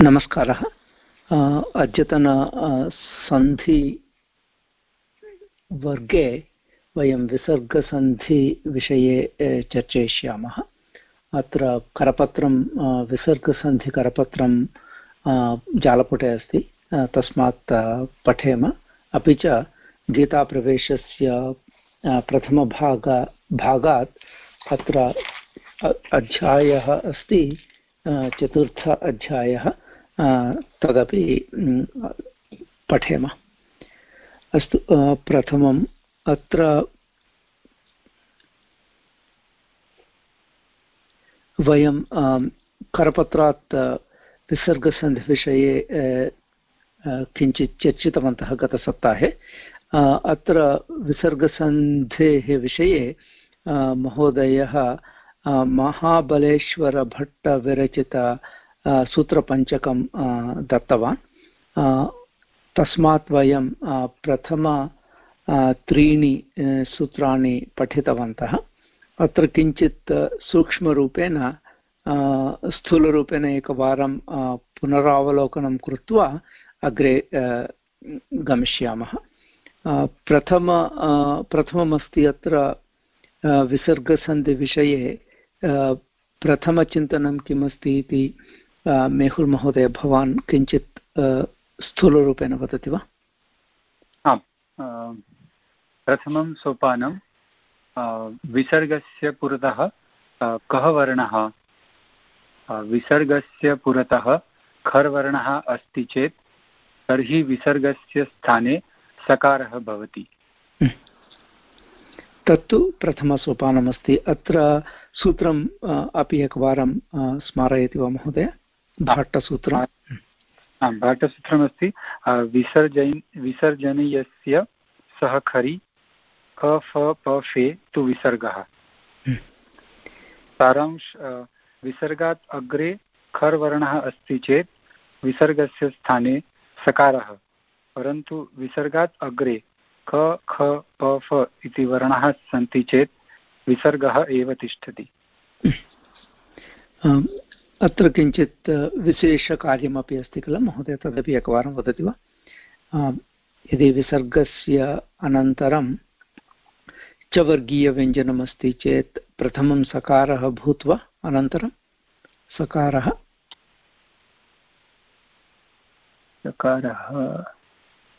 नमस्कारः। अद्यतन सन्धिवर्गे वयं विसर्गसन्धिविषये चर्चयिष्यामः। अत्र करपत्रं विसर्गसन्धिकरपत्रं जालपुटे अस्ति। तस्मात् पठेम। अपि च गीताप्रवेशस्य प्रथमभाग, भागात् अत्र अध्यायः अस्ति चतुर्थ अध्यायः। तदपि पठेम। अस्तु प्रथमम्, अत्र वयं करपत्रात् विसर्गसन्धिविषये किञ्चित् चर्चितवन्तः गतसप्ताहे। अत्र विसर्गसन्धेः विषये महोदयः महाबलेश्वरभट्टविरचित सूत्रपञ्चकं दत्तवान्। तस्मात् वयं प्रथम त्रीणि सूत्राणि पठितवन्तः। अत्र किञ्चित् सूक्ष्मरूपेण स्थूलरूपेण एकवारं पुनरावलोकनं कृत्वा अग्रे गमिष्यामः। प्रथम प्रथममस्ति अत्र विसर्गसन्धिविषये प्रथमचिन्तनं किमस्ति इति मेहुल् महोदय भवान् किञ्चित् स्थूलरूपेण वदति वा? आम् प्रथमं सोपानं विसर्गस्य पुरतः कः वर्णः? विसर्गस्य पुरतः खर् वर्णः अस्ति चेत् तर्हि विसर्गस्य स्थाने सकारः भवति। तत्तु प्रथमसोपानमस्ति अत्र सूत्रम् अपि एकवारं स्मारयति वा महोदय? भाट्टसूत्रम् आम् भाट्टसूत्रमस्ति। विसर्जन विसर्जनीयस्य सः खरि क फ प फे तु विसर्गः। हम्म। सारांश विसर्गात् अग्रे खर् वर्णः अस्ति चेत् विसर्गस्य स्थाने सकारः परन्तु विसर्गात् अग्रे क ख प फ इति वर्णाः सन्ति चेत् विसर्गः एव तिष्ठति। अत्र किञ्चित् विशेषकार्यमपि अस्ति किल महोदय तदपि एकवारं वदति वा? यदि विसर्गस्य अनन्तरं च वर्गीयव्यञ्जनमस्ति चेत् प्रथमं सकारः भूत्वा अनन्तरं सकारः? सकारः।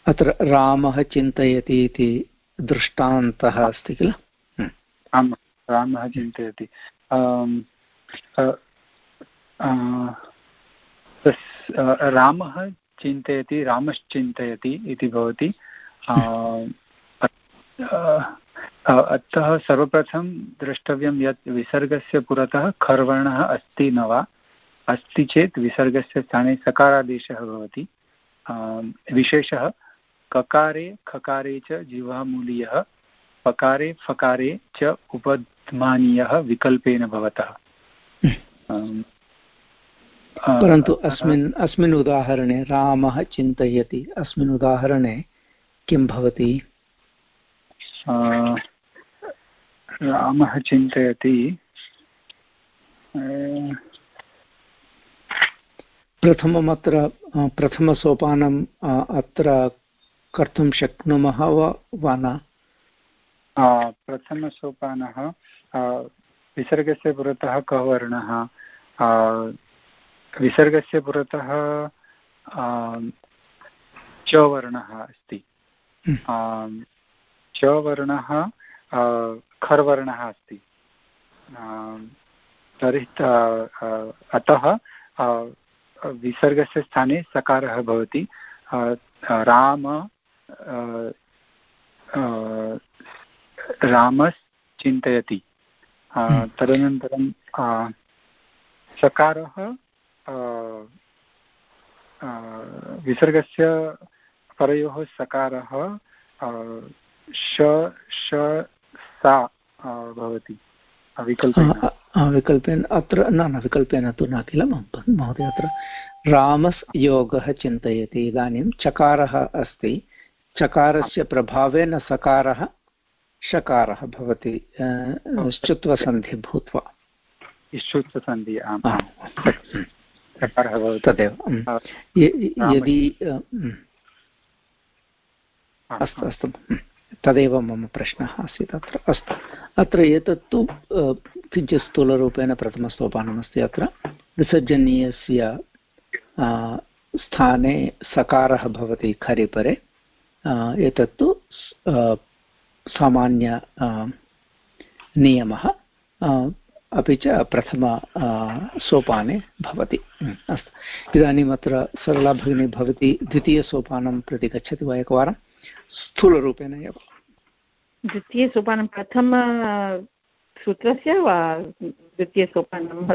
अत्र रामः चिन्तयति इति दृष्टान्तः अस्ति किल। आम् रामः चिन्तयति। रामः चिन्तयति रामश्चिन्तयति इति भवति। अतः सर्वप्रथमं द्रष्टव्यं यत् विसर्गस्य पुरतः खर्वर्णः अस्ति न वा? अस्ति चेत् विसर्गस्य स्थाने सकारादेशः भवति। विशेषः ककारे खकारे च जिह्वामूलीयः पकारे फकारे च उपध्मानीयः विकल्पेन भवतः। परन्तु अस्मिन् अस्मिन् उदाहरणे रामः चिन्तयति। अस्मिन् उदाहरणे किं भवति? रामः चिन्तयति प्रथमम् अत्र प्रथमसोपानम् अत्र कर्तुं शक्नुमः वा न? प्रथमसोपानः विसर्गस्य पुरतः कः वर्णः विसर्गस्य पुरतः च वर्णः अस्ति हम्म। च वर्णः खर्वर्णः अस्ति तर्हि अतः विसर्गस्य स्थाने सकारः भवति राम रामश्चिन्तयति हम्म। तदनन्तरं सकारः विसर्गस्य परयोः सकारः श श सा भवति। विकल्पेन विकल्पेन अत्र न न विकल्पेन तु न किल महोदय अत्र रामस् योगः चिन्तयति। इदानीं चकारः अस्ति। चकारस्य प्रभावेन सकारः षकारः भवति। श्चुत्वसन्धि भूत्वा। श्चुत्वसन्धि आम्। तदेव। यदि अस्तु अस्तु। तदेव मम प्रश्नः आसीत् अत्र। अस्तु। अत्र एतत्तु किञ्चित् स्थूलरूपेण प्रथमसोपानमस्ति अत्र। विसर्जनीयस्य स्थाने सकारः भवति खरिपरे। एतत्तु सामान्य नियमः। अपि च प्रथम सोपाने भवति। अस्तु। इदानीम् अत्र सरला भगिनी भवती द्वितीयसोपानं प्रति गच्छति वा एकवारं? स्थूलरूपेण एव। द्वितीयसोपानं प्रथम सूत्रस्य वा द्वितीयसोपानं?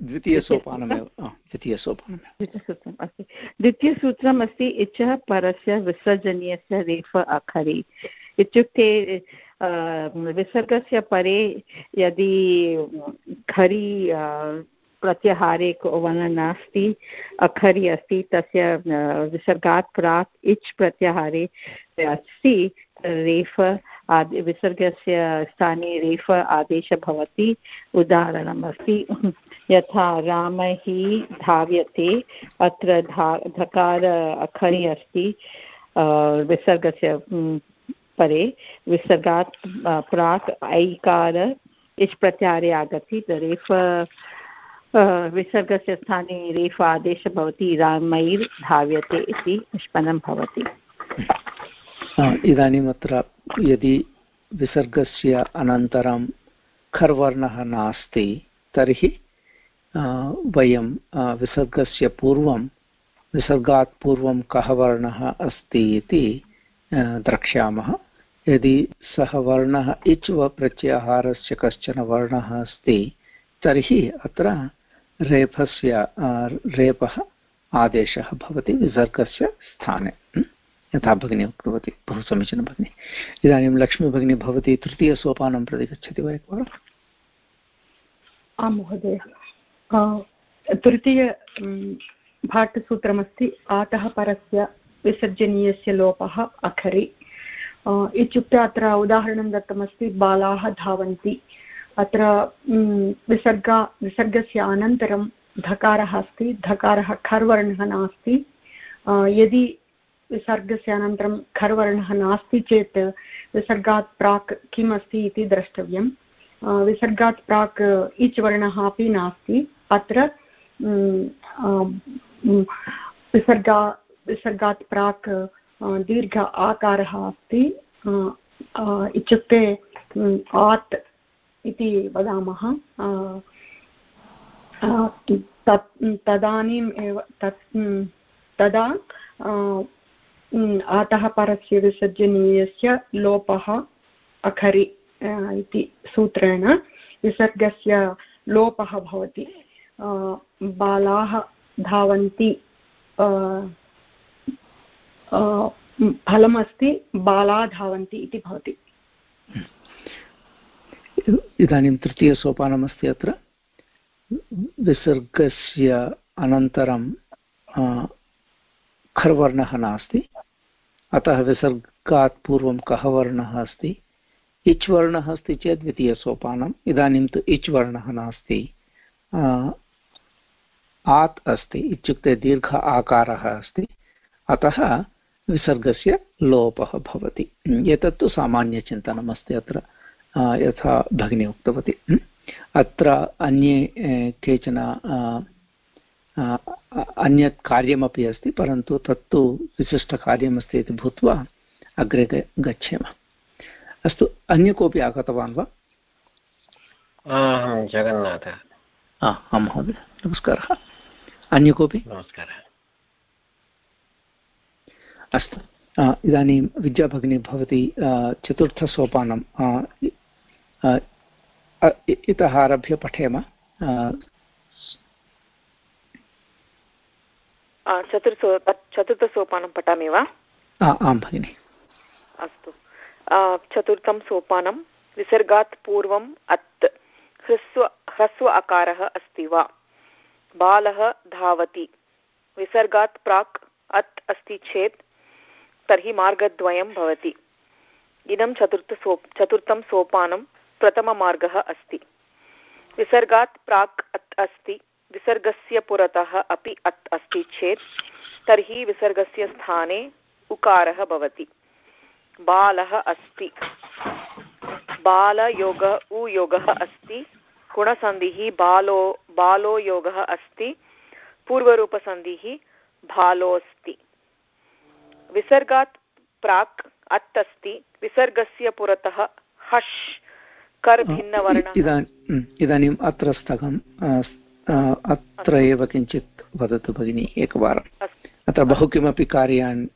द्वितीयसोपानमेव। द्वितीयसोपानं द्वितीयसूत्रम् अस्ति द्वितीयसूत्रम् अस्ति। इच्छः परस्य विसर्जनीयस्य रेफ अखरि इत्युक्ते विसर्गस्य परे यदि खरि प्रत्याहारे वर्णः नास्ति, अखरि अस्ति, तस्य विसर्गात् प्राक् इच् प्रत्याहारे अस्ति, रेफ आदि, विसर्गस्य स्थाने रेफ आदेशः भवति, उदाहरणम् अस्ति, यथा रामः धाव्यते, अत्र धा, धकार अखरि अस्ति विसर्गस्य परे विसर्गात् प्राक् ऐकार इच् प्रत्याहारे आगति रेफ विसर्गस्य स्थाने रेफ आदेशः भवति, रामैर् धाव्यते इति निष्पन्नं भवति। यदि विसर्गस्य अनन्तरं खर्वर्णः नास्ति, तर्हि वयं विसर्गस्य पूर्वं, विसर्गात् पूर्वं कः वर्णः अस्ति इति द्रक्ष्यामः। यदि सः वर्णः इच् व प्रत्याहारस्य कश्चन वर्णः अस्ति, तर्हि अत्र रेफस्य रेपः आदेशः भवति, विसर्गस्य स्थाने। यथा भगिनी उक्तवती, बहु समीचीनं भगिनि। इदानीं लक्ष्मीभगिनी भवती तृतीयसोपानं प्रति गच्छति वा एकवारम् आं महोदय। तृतीय भाटसूत्रमस्ति आतः परस्य विसर्जनीयस्य लोपः अखरि। इत्युक्ते अत्र उदाहरणं दत्तमस्ति, बालाः धावन्ति। अत्र विसर्गा विसर्गस्य अनन्तरं धकारः अस्ति, धकारः खर्वर्णः नास्ति। यदि विसर्गस्य अनन्तरं खर्वर्णः नास्ति चेत् विसर्गात् प्राक् किम् अस्ति इति द्रष्टव्यं। विसर्गात् प्राक् इच् वर्णः अपि नास्ति। अत्र विसर्गा विसर्गात् प्राक् दीर्घ आकारः अस्ति। इत्युक्ते आत् इति वदामः। तदानीम् एव, तत् तदा अतः परस्य विसर्जनीयस्य लोपः अखरि इति सूत्रेण विसर्गस्य लोपः भवति। बालाः धावन्ति फलमस्ति बाला धावन्ति इति भवति। इदानीं तृतीयसोपानमस्ति अत्र। विसर्गस्य अनन्तरं खर्वर्णः नास्ति। अतः विसर्गात् पूर्वं कः वर्णः अस्ति? इच् वर्णः अस्ति चेत् द्वितीयसोपानम्। इदानीं तु इच् वर्णः नास्ति। आत् अस्ति। इत्युक्ते दीर्घ आकारः अस्ति। अतः विसर्गस्य लोपः भवति। एतत्तु सामान्यचिन्तनमस्ति अत्र यथा भगिनी उक्तवती। अत्र अन्ये केचन अन्यत् कार्यमपि अस्ति परन्तु तत्तु विशिष्टकार्यमस्ति इति भूत्वा अग्रे गच्छेम। अस्तु अन्य कोऽपि आगतवान् वा? जगन्नाथ। आं महोदय। नमस्कारः। अन्य कोऽपि? नमस्कारः। अस्तु। इदानीं विद्याभगिनी भवती चतुर्थसोपानं इतः आरभ्य पठेम। चतुर्थसो चतुर्थसोपानं पठामि वा? आं भगिनि। अस्तु। चतुर्थं सोपानं विसर्गात् पूर्वम् अत् ह्रस्व ह्रस्व अकारः अस्ति वा? बालः धावति। विसर्गात् प्राक् अत् अस्ति चेत् तर्हि मार्गद्वयं भवति। इदं चतुर्थसो चतुर्थं सोपानं प्रथममार्गः अस्ति। विसर्गात् प्राक् अत् अस्ति, विसर्गस्य पुरतः अपि अत् अस्ति चेत् तर्हि विसर्गस्य स्थाने उकारः भवति। बालः अस्ति। बालयोग, उयोगः अस्ति, गुणसन्धिः बालो बालो योगः अस्ति, पूर्वरूपसन्धिः भालोऽस्ति। विसर्गात् प्राक् अत् अस्ति विसर्गस्य पुरतः हश् कर् भिन्नवर्णः। इदानीम् अत्र स्थगम् अत्र एव किञ्चित् वदतु भगिनि एकवारम् अत्र बहु किमपि कार्याणि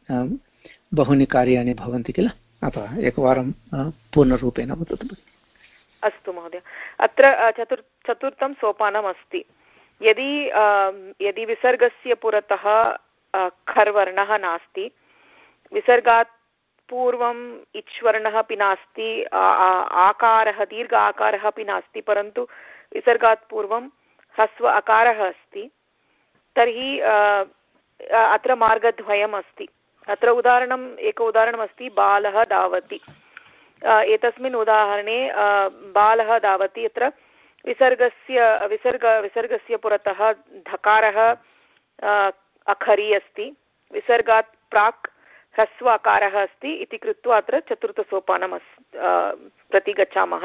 बहूनि कार्याणि भवन्ति किल? अतः एकवारं पूर्णरूपेण वदतु भगिनि। अस्तु महोदय। अत्र चतुर् चतुर्थं सोपानम् अस्ति। यदि यदि विसर्गस्य पुरतः खर्वर्णः नास्ति विसर्गात् पूर्वम् इच्वर्णः अपि नास्ति आकारः, दीर्घ आकारः अपि नास्ति, परन्तु विसर्गात् पूर्वं ह्रस्व अकारः अस्ति। तर्हि अत्र मार्गद्वयम् अस्ति। अत्र उदाहरणम्, एक उदाहरणमस्ति, बालः धावति। एतस्मिन् उदाहरणे बालः धावति अत्र विसर्गस्य, विसर्ग, विसर्गस्य पुरतः धकारः अखरी अस्ति। विसर्गात् प्राक् ह्रस्व अकारः अस्ति इति कृत्वा अत्र चतुर्थसोपानम् प्रति गच्छामः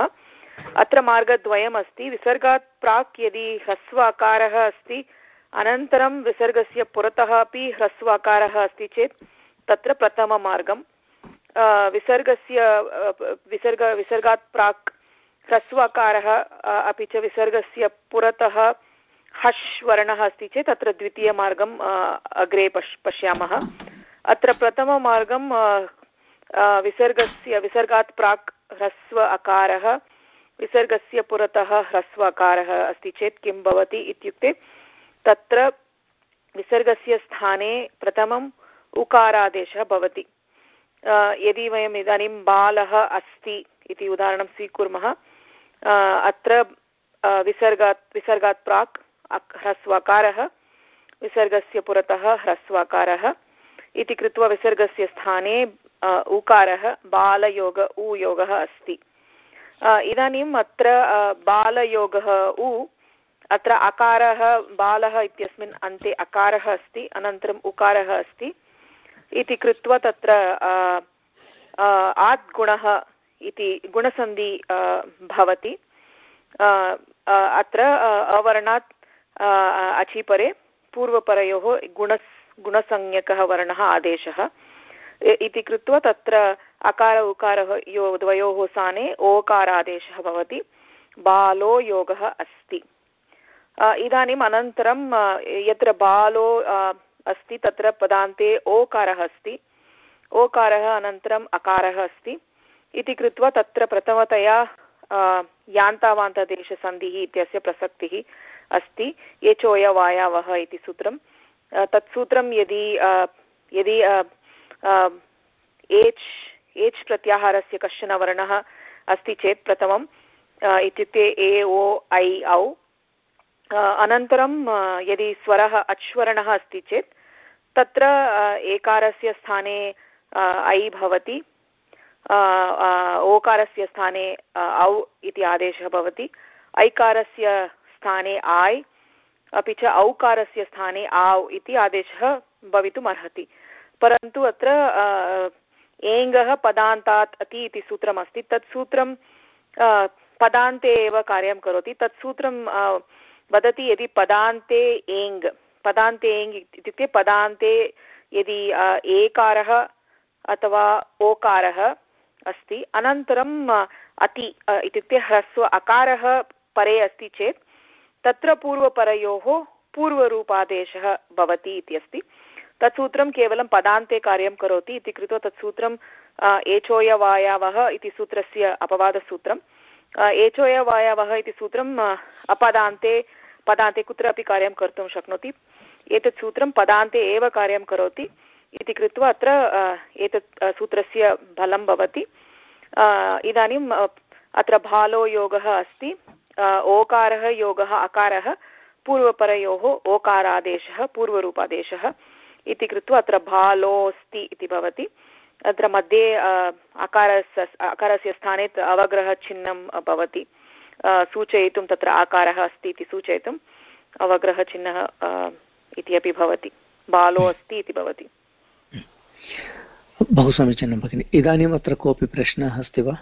अत्र मार्गद्वयम् अस्ति विसर्गात् प्राक् यदि ह्रस्व अकारः अस्ति, अनन्तरं विसर्गस्य पुरतः अपि ह्रस्व अकारः अस्ति चेत् तत्र प्रथममार्गं विसर्गस्य विसर्ग, विसर्गात् प्राक् ह्रस्वकारः अपि च विसर्गस्य पुरतः हश् वर्णः अस्ति चेत् अत्र द्वितीयमार्गम् अग्रे पश् पश्यामः। अत्र प्रथममार्गं विसर्गस्य, विसर्गात् प्राक् ह्रस्व अकारः, विसर्गस्य पुरतः ह्रस्व अकारः अस्ति चेत् किं भवति इत्युक्ते तत्र विसर्गस्य स्थाने प्रथमम् उकारादेशः भवति। यदि वयम् इदानीं बालः अस्ति इति उदाहरणं स्वीकुर्मः अत्र विसर्गात् विसर्गात् प्राक् ह्रस्वकारः विसर्गस्य पुरतः ह्रस्वकारः इति कृत्वा विसर्गस्य स्थाने उकारः बालयोग उयोगः अस्ति। इदानीम् अत्र बालयोगः, उ, अत्र अकारः, बालः इत्यस्मिन् अन्ते अकारः अस्ति, अनन्तरम् उकारः अस्ति। इति कृत्वा तत्र आद्गुणः इति गुणसन्धि भवति। अत्र अवर्णात् अचिपरे, पूर्वपरयोः गुणस् गुणसंज्ञकः वर्णः आदेशः। इति कृत्वा तत्र अकार उकारः यो द्वयोः स्थाने ओकारादेशः भवति। बालो योगः अस्ति। इदानीम् अनन्तरं यत्र बालो अस्ति तत्र पदान्ते ओकारः अस्ति। ओकारः अनन्तरम् अकारः अस्ति। इति कृत्वा तत्र प्रथमतया यान्तावान्तदेशसन्धिः इत्यस्य प्रसक्तिः अस्ति। यचोयवायावः इति सूत्रं तत् सूत्रं यदि यदि एच् एच् प्रत्याहारस्य कश्चन वर्णः अस्ति चेत् प्रथमम् इत्युक्ते ए, ओ, ऐ, औ। अनन्तरं यदि स्वरः अच्वर्णः अस्ति चेत्, तत्र एकारस्य स्थाने ऐ भवति। ओकारस्य स्थाने औ इति आदेशः भवति। ऐकारस्य स्थाने आय्। अपि च औकारस्य स्थाने आव् इति आदेशः भवितुम् अर्हति परन्तु अत्र एङ्गः पदान्तात् अति इति सूत्रमस्ति। तत् सूत्रं पदान्ते एव कार्यं करोति। तत् सूत्रं वदति यदि पदान्ते एङ् पदान्ते एङ् इत्युक्ते पदान्ते यदि एकारः अथवा ओकारः अस्ति अनन्तरम् अति इत्युक्ते ह्रस्व अकारः परे अस्ति चेत् तत्र पूर्वपरयोः पूर्वरूपादेशः भवति इति अस्ति तत् सूत्रं केवलं पदान्ते कार्यं करोति इति कृत्वा तत् सूत्रं एचोयवायावः इति सूत्रस्य अपवादसूत्रम्। एचोयवायावः इति सूत्रम् अपदान्ते, पदान्ते कुत्रापि कार्यं कर्तुं शक्नोति। एतत् सूत्रं पदान्ते एव कार्यं करोति इति कृत्वा अत्र एतत् सूत्रस्य बलं भवति। इदानीम् अत्र भालो योगः अस्ति। ओकारः योगः अकारः पूर्वपरयोः ओकारादेशः पूर्वरूपादेशः इति कृत्वा अत्र भालोऽस्ति इति भवति। अत्र मध्ये अकारस्य अकारस्य स्थाने अवग्रहचिह्नं भवति। सूचयितुं तत्र आकारः अस्ति इति सूचयितुं अवग्रहचिह्नः इति अपि भवति। बालो अस्ति इति भवति। बहु समीचीनं भगिनि। इदानीम् अत्र कोऽपि प्रश्नः अस्ति वा?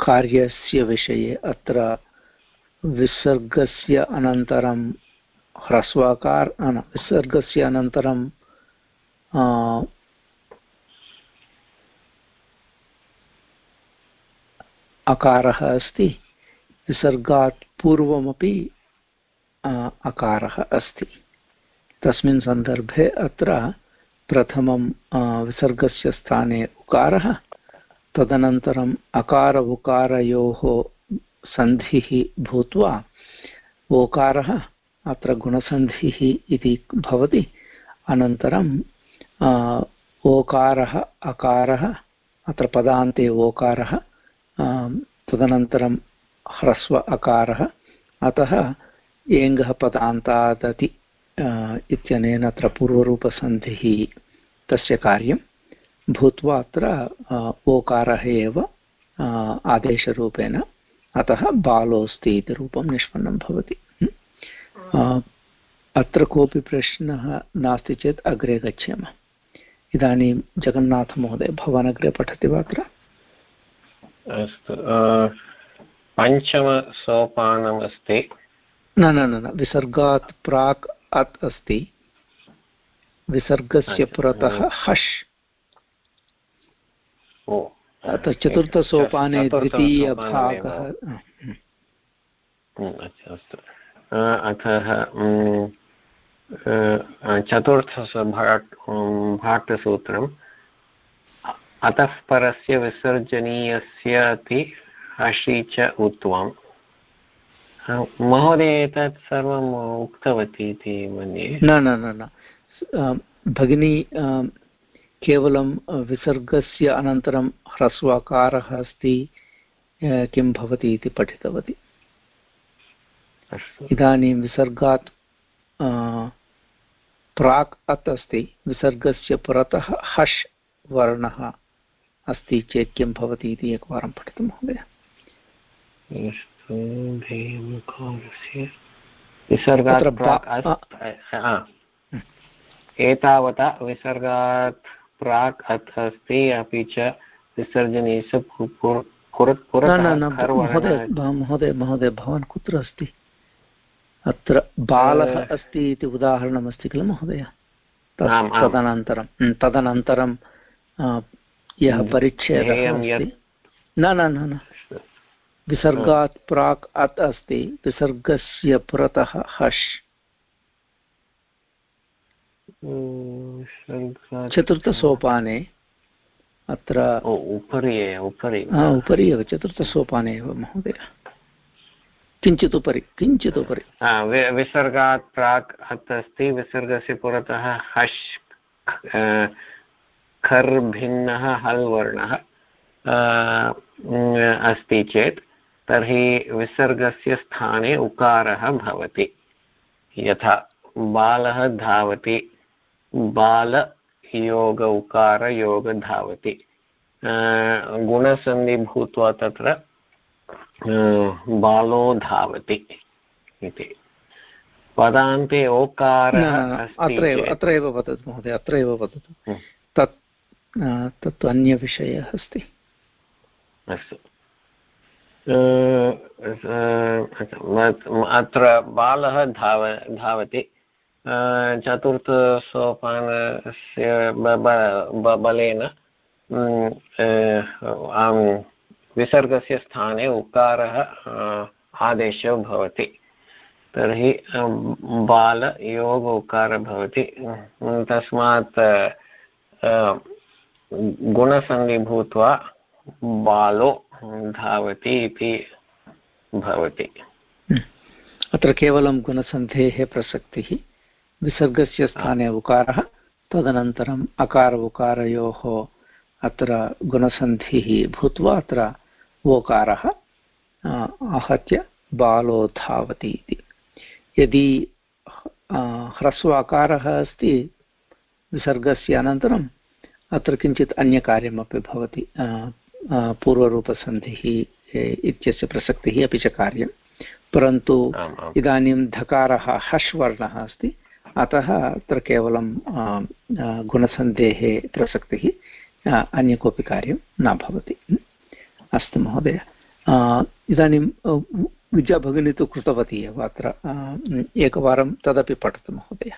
कार्यस्य विषये अत्र विसर्गस्य अनन्तरं ह्रस्वाकार विसर्गस्य अनन्तरं अकारः अस्ति। विसर्गात् पूर्वमपि अकारः अस्ति। तस्मिन् सन्दर्भे अत्र प्रथमं विसर्गस्य स्थाने उकारः। तदनन्तरम् अकार उकारयोः सन्धिः भूत्वा ओकारः, अत्र गुणसन्धिः इति भवति। अनन्तरं ओकारः, अकारः, अत्र पदान्ते ओकारः तदनन्तरं ह्रस्व अकारः, अतः एङ्गः पदान्तादति इत्यनेन अत्र पूर्वरूपसन्धिः, तस्य कार्यं भूत्वा अत्र ओकारः एव आदेशरूपेण अतः बालोऽस्ति इति रूपं निष्पन्नं भवति। अत्र कोऽपि प्रश्नः नास्ति चेत् अग्रे गच्छेम। इदानीं जगन्नाथमहोदय भवान् अग्रे पठति वा अत्र? अस्तु पञ्चमसोपानमस्ति न न न विसर्गात् प्राक् अत् अस्ति। विसर्गस्य पुरतः हश्। अत्र चतुर्थसोपाने द्वितीयभागः अस्तु अतः चतुर्थभाट्टसूत्रम् अतः परस्य विसर्जनीयस्य अपि हषि च उत्वम्। महोदय एतत् सर्वम् उक्तवती इति मन्ये। न न न भगिनी केवलं विसर्गस्य अनन्तरं ह्रस्वाकारः अस्ति किं भवति इति पठितवती। इदानीं विसर्गात् प्राक् अत् अस्ति विसर्गस्य पुरतः हश् वर्णः अस्ति चेत् किं भवति इति एकवारं पठतु महोदय। एतावता विसर्गात् प्राक् अत् अस्ति अपि च विसर्जनीयस्य महोदय महोदय भवान् कुत्र अस्ति? अत्र बालः अस्ति इति उदाहरणमस्ति किल महोदय? तदनन्तरं तदनन्तरं यः परिच्छेदः न न न न। विसर्गात् प्राक् अत् अस्ति। विसर्गस्य पुरतः हश्। चतुर्थसोपाने अत्र उपरि उपरि उपरि एव चतुर्थसोपाने एव महोदय। किञ्चित् उपरि किञ्चित् उपरि। विसर्गात् प्राक् अत् अस्ति विसर्गस्य पुरतः हश् खर् भिन्नः हल् वर्णः अस्ति चेत् तर्हि विसर्गस्य स्थाने उकारः भवति। यथा बालः धावति। बालयोग उकारयोग धावति गुणसन्धि भूत्वा तत्र बालो धावति इति। पदान्ते ओकारः अत्रैव अत्र एव वदतु महोदय अत्र एव वदतु तत् तत्तु अन्यविषयः अस्ति। अस्तु। अत्र बालः धाव धावति। चतुर्थसोपानस्य बलेन विसर्गस्य स्थाने उकारः आदेशो भवति तर्हि बालयोग उकारः भवति तस्मात् गुणसन्धि भूत्वा बालो धावति इति भवति अत्र केवलं गुणसन्धेः प्रसक्तिः। विसर्गस्य स्थाने उकारः तदनन्तरम् अकार उकारयोः अत्र गुणसन्धिः भूत्वा अत्र ओकारः आहत्य बालो धावति इति। यदि ह्रस्वाकारः अस्ति विसर्गस्य अनन्तरम् अत्र किञ्चित् अन्यकार्यमपि भवति पूर्वरूपसन्धिः इत्यस्य प्रसक्तिः अपि च कार्यं। परन्तु। इदानीं धकारः हश् वर्णः अस्ति। अतः अत्र केवलं गुणसन्धेः प्रसक्तिः अन्य कोऽपि कार्यं न भवति। अस्तु महोदय। इदानीं विद्याभगिनी तु कृतवती एव अत्र। एकवारं तदपि पठतु महोदय।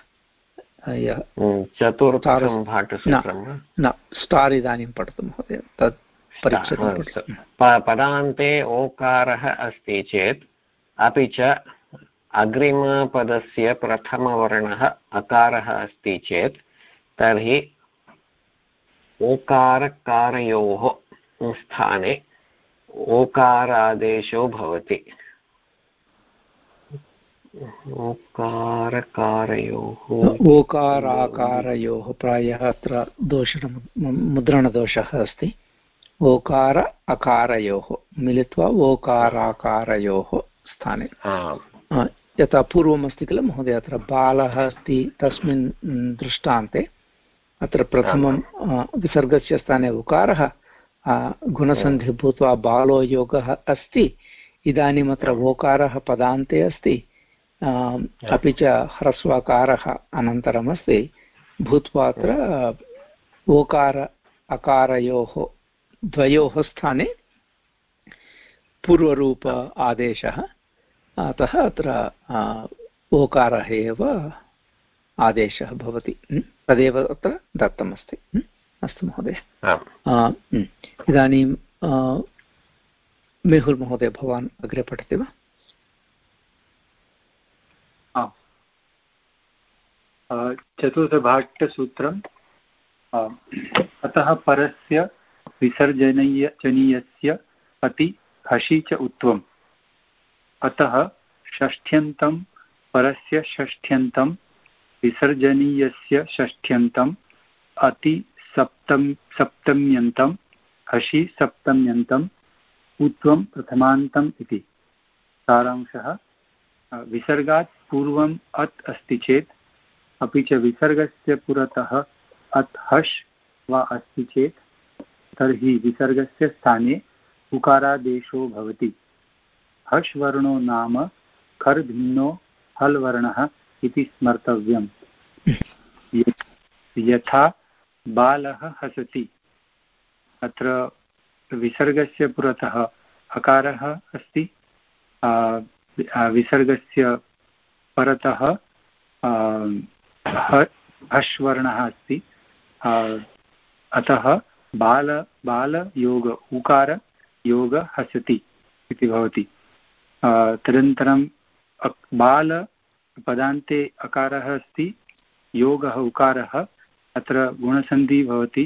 न स्टार् इदानीं पठतु महोदय। तत् पदान्ते ओकारः अस्ति चेत् अपि च अग्रिमपदस्य प्रथमवर्णः अकारः अस्ति चेत् तर्हि ओकारकारयोः स्थाने ओकारादेशो भवति। ओकारकारयोः ओकाराकारयोः प्रायः अत्र दोष मुद्रणदोषः अस्ति। ओकार अकारयोः मिलित्वा ओकाराकारयोः स्थाने। यथा पूर्वमस्ति किल महोदय? अत्र बालः अस्ति तस्मिन् दृष्टान्ते। अत्र प्रथमं विसर्गस्य स्थाने उकारः। गुणसन्धिः भूत्वा बालो योगः अस्ति। इदानीम् अत्र ओकारः पदान्ते अस्ति। अपि च ह्रस्वकारः अनन्तरमस्ति। भूत्वा अत्र ओकार अकारयोः द्वयोः स्थाने पूर्वरूप आदेशः। अतः अत्र ओकारः एव आदेशः भवति। तदेव अत्र दत्तमस्ति। अस्तु महोदय। इदानीं मेहुल् महोदय भवान् अग्रे पठति वा? चतुर्थभाट्यसूत्रम् अतः परस्य विसर्जनीय जनीयस्य अति हसि च उत्वम् अतः षष्ठ्यन्तं परस्य षष्ठ्यन्तं विसर्जनीयस्य षष्ठ्यन्तम् अति सप्तम सप्तम्यन्तं हसि सप्तम्यन्तम् उत्वं प्रथमान्तम् इति। सारांशः विसर्गात् पूर्वम् अत् अस्ति चेत्, अपि च विसर्गस्य पुरतः अत् हश् वा अस्ति चेत्, तर्हि विसर्गस्य स्थाने उकारादेशो भवति। हश् वर्णो नाम खर् भिन्नो हल् वर्णः इति स्मर्तव्यम्। यथा बालः हसति, अत्र विसर्गस्य पुरतः अकारः अस्ति विसर्गस्य परतः हश्वर्णः अस्ति अतः बाल, बालयोग, उकार, योग हसति इति भवति। तदनन्तरं बाल पदान्ते अकारः अस्ति, योगः उकारः, अत्र गुणसन्धिः भवति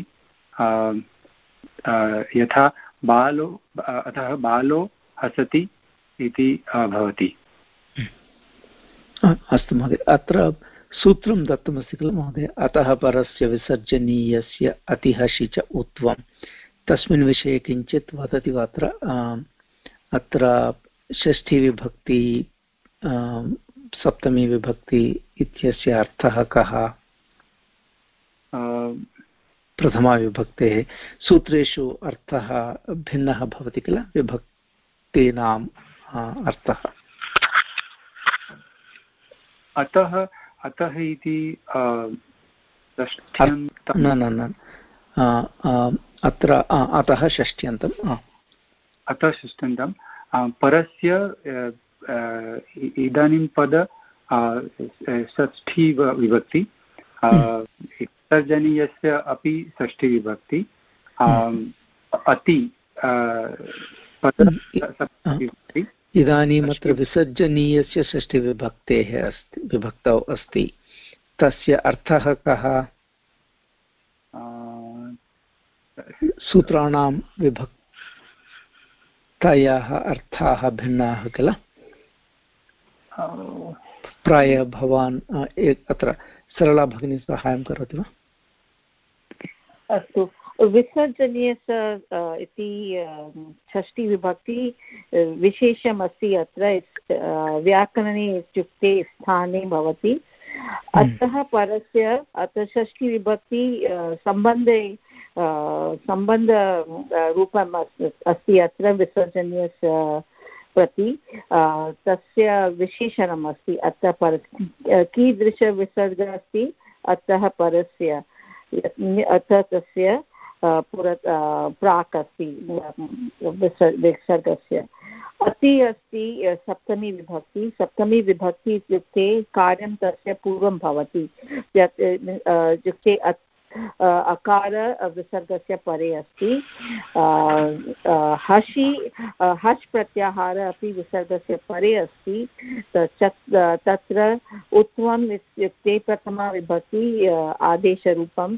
यथा बालो अतः बालो हसति इति भवति। अस्तु महोदय, अत्र सूत्रं दत्तमस्ति खलु महोदय, अतः परस्य विसर्जनीयस्य अतिहसि च उत्वं। तस्मिन् विषये किञ्चित् वदति वा अत्र? अत्र षष्ठीविभक्ति सप्तमीविभक्ति इत्यस्य अर्थः कः? प्रथमाविभक्तेः सूत्रेषु अर्थः भिन्नः भवति किल? विभक्तीनाम् अर्थः। अतः अतः इति न न न अत्र अतः षष्ट्यन्तम् अतः षष्ट्यन्तं। परस्य इदानीं पद षष्ठी विभक्ति विसर्जनीयस्य अपि षष्ठीविभक्ति अति पद विभक्ति। इदानीम् अत्र विसर्जनीयस्य षष्ठिविभक्तेः अस्ति विभक्तौ अस्ति। तस्य अर्थः कः? सूत्राणां विभक्तयाः अर्थाः भिन्नाः किल? प्रायः भवान् अत्र सरला भगिनी साहाय्यं करोति वा? अस्तु। विसर्जनीयस इति षष्टिविभक्ति विशेषमस्ति अत्र व्याकरणे इत्युक्ते स्थाने भवति। अतः परस्य अत्र षष्टिविभक्ति सम्बन्धे सम्बन्धरूपम् अस्ति अत्र विसर्जनीयस्य प्रति तस्य विशेषणम् अस्ति अतः पर कीदृशविसर्गः अस्ति अतः परस्य अतः तस्य पुर प्राक् अस्ति विसर्गस्य अति अस्ति सप्तमी विभक्ति सप्तमी विभक्ति इत्युक्ते कार्यं तस्य पूर्वं भवति इत्युक्ते अकार विसर्गस्य परे अस्ति। हसि हस् प्रत्याहार अपि विसर्गस्य परे अस्ति। तत्र उत्तमम् इत्युक्ते प्रथमाविभक्ति आदेशरूपं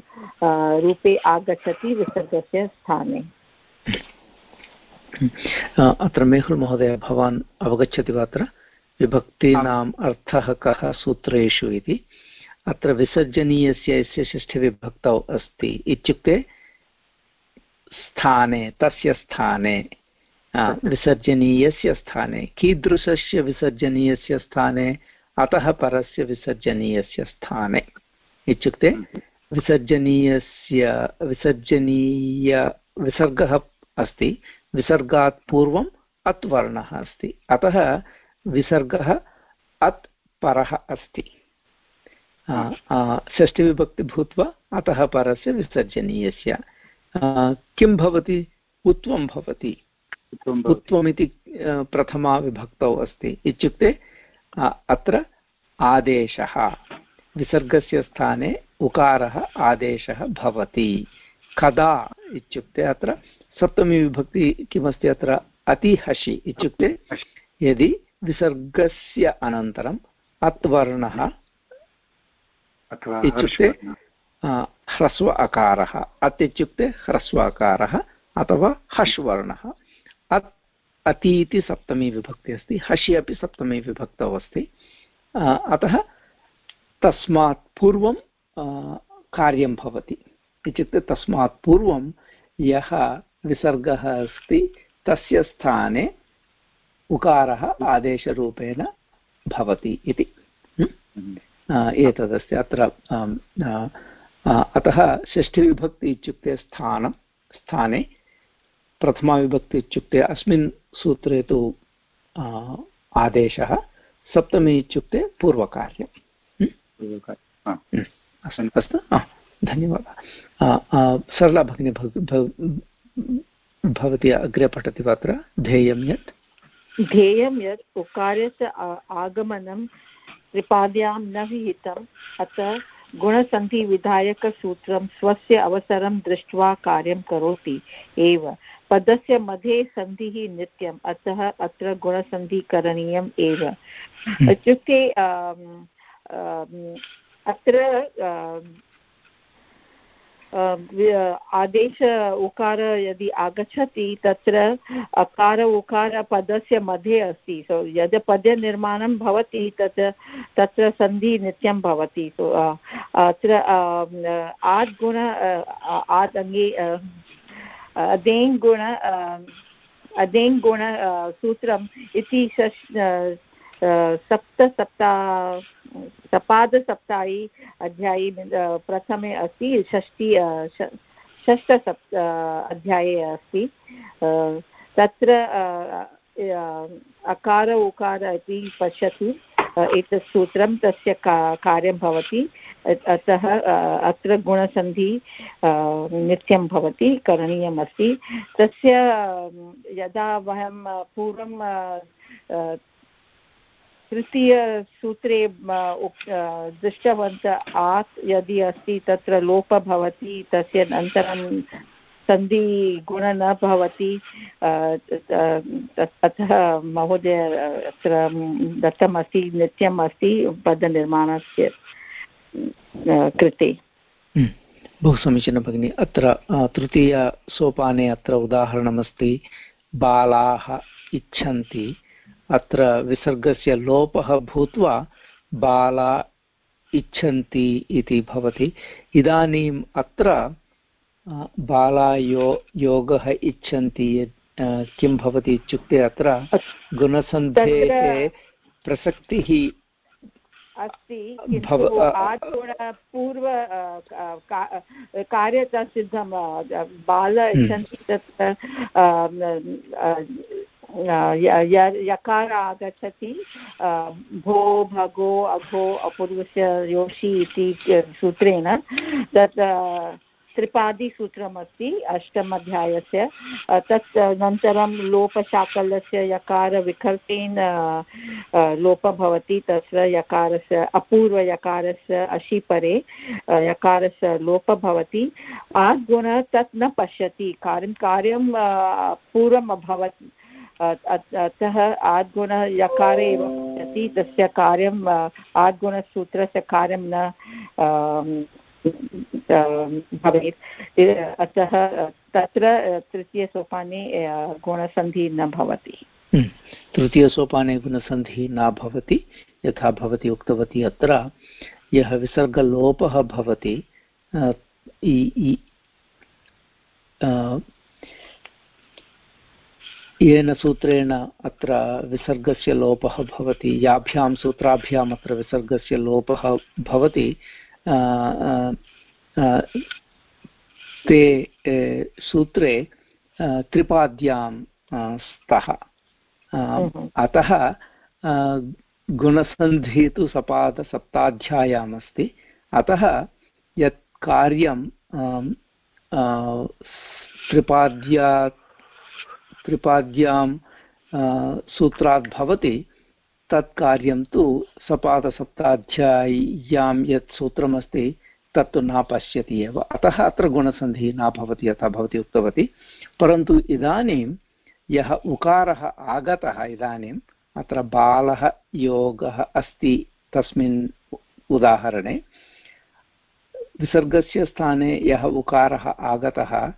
रूपे आगच्छति विसर्गस्य स्थाने। अत्र मेहुल् महोदय भवान् अवगच्छति वा अत्र? विभक्तीनाम् अर्थः कः सूत्रेषु इति? अत्र विसर्जनीयस्य यस्य षष्ठीविभक्तौ अस्ति इत्युक्ते स्थाने तस्य स्थाने विसर्जनीयस्य स्थाने कीदृशस्य विसर्जनीयस्य स्थाने अतः परस्य विसर्जनीयस्य स्थाने इत्युक्ते विसर्जनीयस्य विसर्जनीय विसर्गः अस्ति विसर्गात् पूर्वम् अत् वर्णः अस्ति अतः विसर्गः अत् परः अस्ति। षष्ठीविभक्ति भूत्वा अतः परस्य विसर्जनीयस्य। किं भवति? उत्वं भवति। उत्वमिति प्रथमा विभक्तौ अस्ति। इत्युक्ते अत्र आदेशः। विसर्गस्य स्थाने उकारः आदेशः भवति। कदा इत्युक्ते अत्र सप्तमी विभक्ति किमस्ति अत्र? अतिहसि इत्युक्ते यदि विसर्गस्य अनन्तरम् अत्वर्णः इत्युक्ते ह्रस्व अकारः। अत् इत्युक्ते ह्रस्व अकारः अथवा हश् वर्णः अत् अति इति सप्तमी विभक्तिः अस्ति हषि अपि सप्तमी विभक्तौ अस्ति। अतः तस्मात् पूर्वं कार्यं भवति। इत्युक्ते तस्मात् पूर्वं यः विसर्गः अस्ति तस्य स्थाने उकारः आदेशरूपेण भवति इति। एतदस्ति। अत्र अतः षष्ठीविभक्ति इत्युक्ते स्थानं स्थाने प्रथमाविभक्ति इत्युक्ते अस्मिन् सूत्रे तु आदेशः। सप्तमी इत्युक्ते पूर्वकार्यम्। अस्तु धन्यवादः। सरला भगिनी भवती अग्रे पठति वा अत्र? ध्येयं यत्? ध्येयं यत् उकारस्य आगमनं त्रिपाद्यां न विहितम् अतः गुणसन्धिविधायकसूत्रं स्वस्य अवसरं दृष्ट्वा कार्यं करोति एव पदस्य मध्ये सन्धिः नित्यम् अतः अत्र गुणसन्धिः करणीयम् एव हम्म। इत्युक्ते अत्र आदेश उकार यदि आगच्छति, तत्र अकार उकार पदस्य मध्ये अस्ति। सो यद् पद्यनिर्माणं भवति, तत्, तत्र सन्धि नित्यं भवति। सो अत्र आद् गुण आद् अङ्गे अदेङ् गुण अदेङ् गुण सूत्रम् इति सप्त सप्ता सपादसप्ताही अध्यायी प्रथमे अस्ति षष्टि षष्ठसप्त अध्याये अस्ति। तत्र अकार, उकार इति पश्यतु एतत् सूत्रं, तस्य का, कार्यं भवति। अतः अत्र गुणसन्धि नित्यं भवति, करणीयमस्ति। तस्य, यदा वयं पूर्वं तृतीयसूत्रे दृष्टवन्त आत् यदि अस्ति तत्र लोपः भवति तस्य अनन्तरं सन्धिगुण न भवति अतः महोदय अत्र दत्तमस्ति नित्यम् अस्ति पदनिर्माणस्य कृते। हम्म, बहु समीचीनं भगिनि। अत्र तृतीयसोपाने अत्र उदाहरणमस्ति बालाः इच्छन्ति। अत्र विसर्गस्य लोपः भूत्वा बाला इच्छन्ति इति भवति। इदानीम् अत्र बालायो योगः इच्छन्ति किं भवति इत्युक्ते अत्र गुणसन्धेः प्रसक्तिः अस्ति पूर्व कार्यता सिद्धं बाल इच्छन्ति तत्र यकार आगच्छति भो, भगो अघो अपूर्वस्य योषि इति सूत्रेण, तत् त्रिपादिसूत्रमस्ति, अष्टमध्यायस्य तत् अनन्तरं लोपशाकलस्य यकारविकल्पेन लोपः भवति, तत्र यकारस्य, अपूर्वयकारस्य अशिपरे यकारस्य लोपः भवति, आद्गुण तत् न पश्यति, कार्यं कार्यं पूर्वम् अभवत् अतः आद्गुण यकारे एव पश्यति तस्य कार्यम् आद्गुणसूत्रस्य कार्यं न भवेत् अतः तत्र तृतीयसोपाने गुणसन्धिः न भवति हम्म। तृतीयसोपाने गुणसन्धिः न भवति, यथा भवती उक्तवती अत्र, यः विसर्गलोपः भवति येन सूत्रेण अत्र विसर्गस्य लोपः भवति याभ्यां सूत्राभ्याम् अत्र विसर्गस्य लोपः भवति ते सूत्रे त्रिपाद्यां स्तः। अतः गुणसन्धिः तु सपादसप्ताध्याय्याम् अस्ति। अतः यत् कार्यं त्रिपाद्या त्रिपाद्यां सूत्रात् भवति तत् कार्यं तु सपादसप्ताध्याय्यां यत् सूत्रमस्ति, तत्तु न पश्यति एव। अतः अत्र गुणसन्धिः न भवति, यथा भवती, उक्तवती। परन्तु इदानीं यः उकारः आगतः इदानीम् अत्र बालः योगः अस्ति तस्मिन् उदाहरणे, विसर्गस्य स्थाने यः उकारः आगतः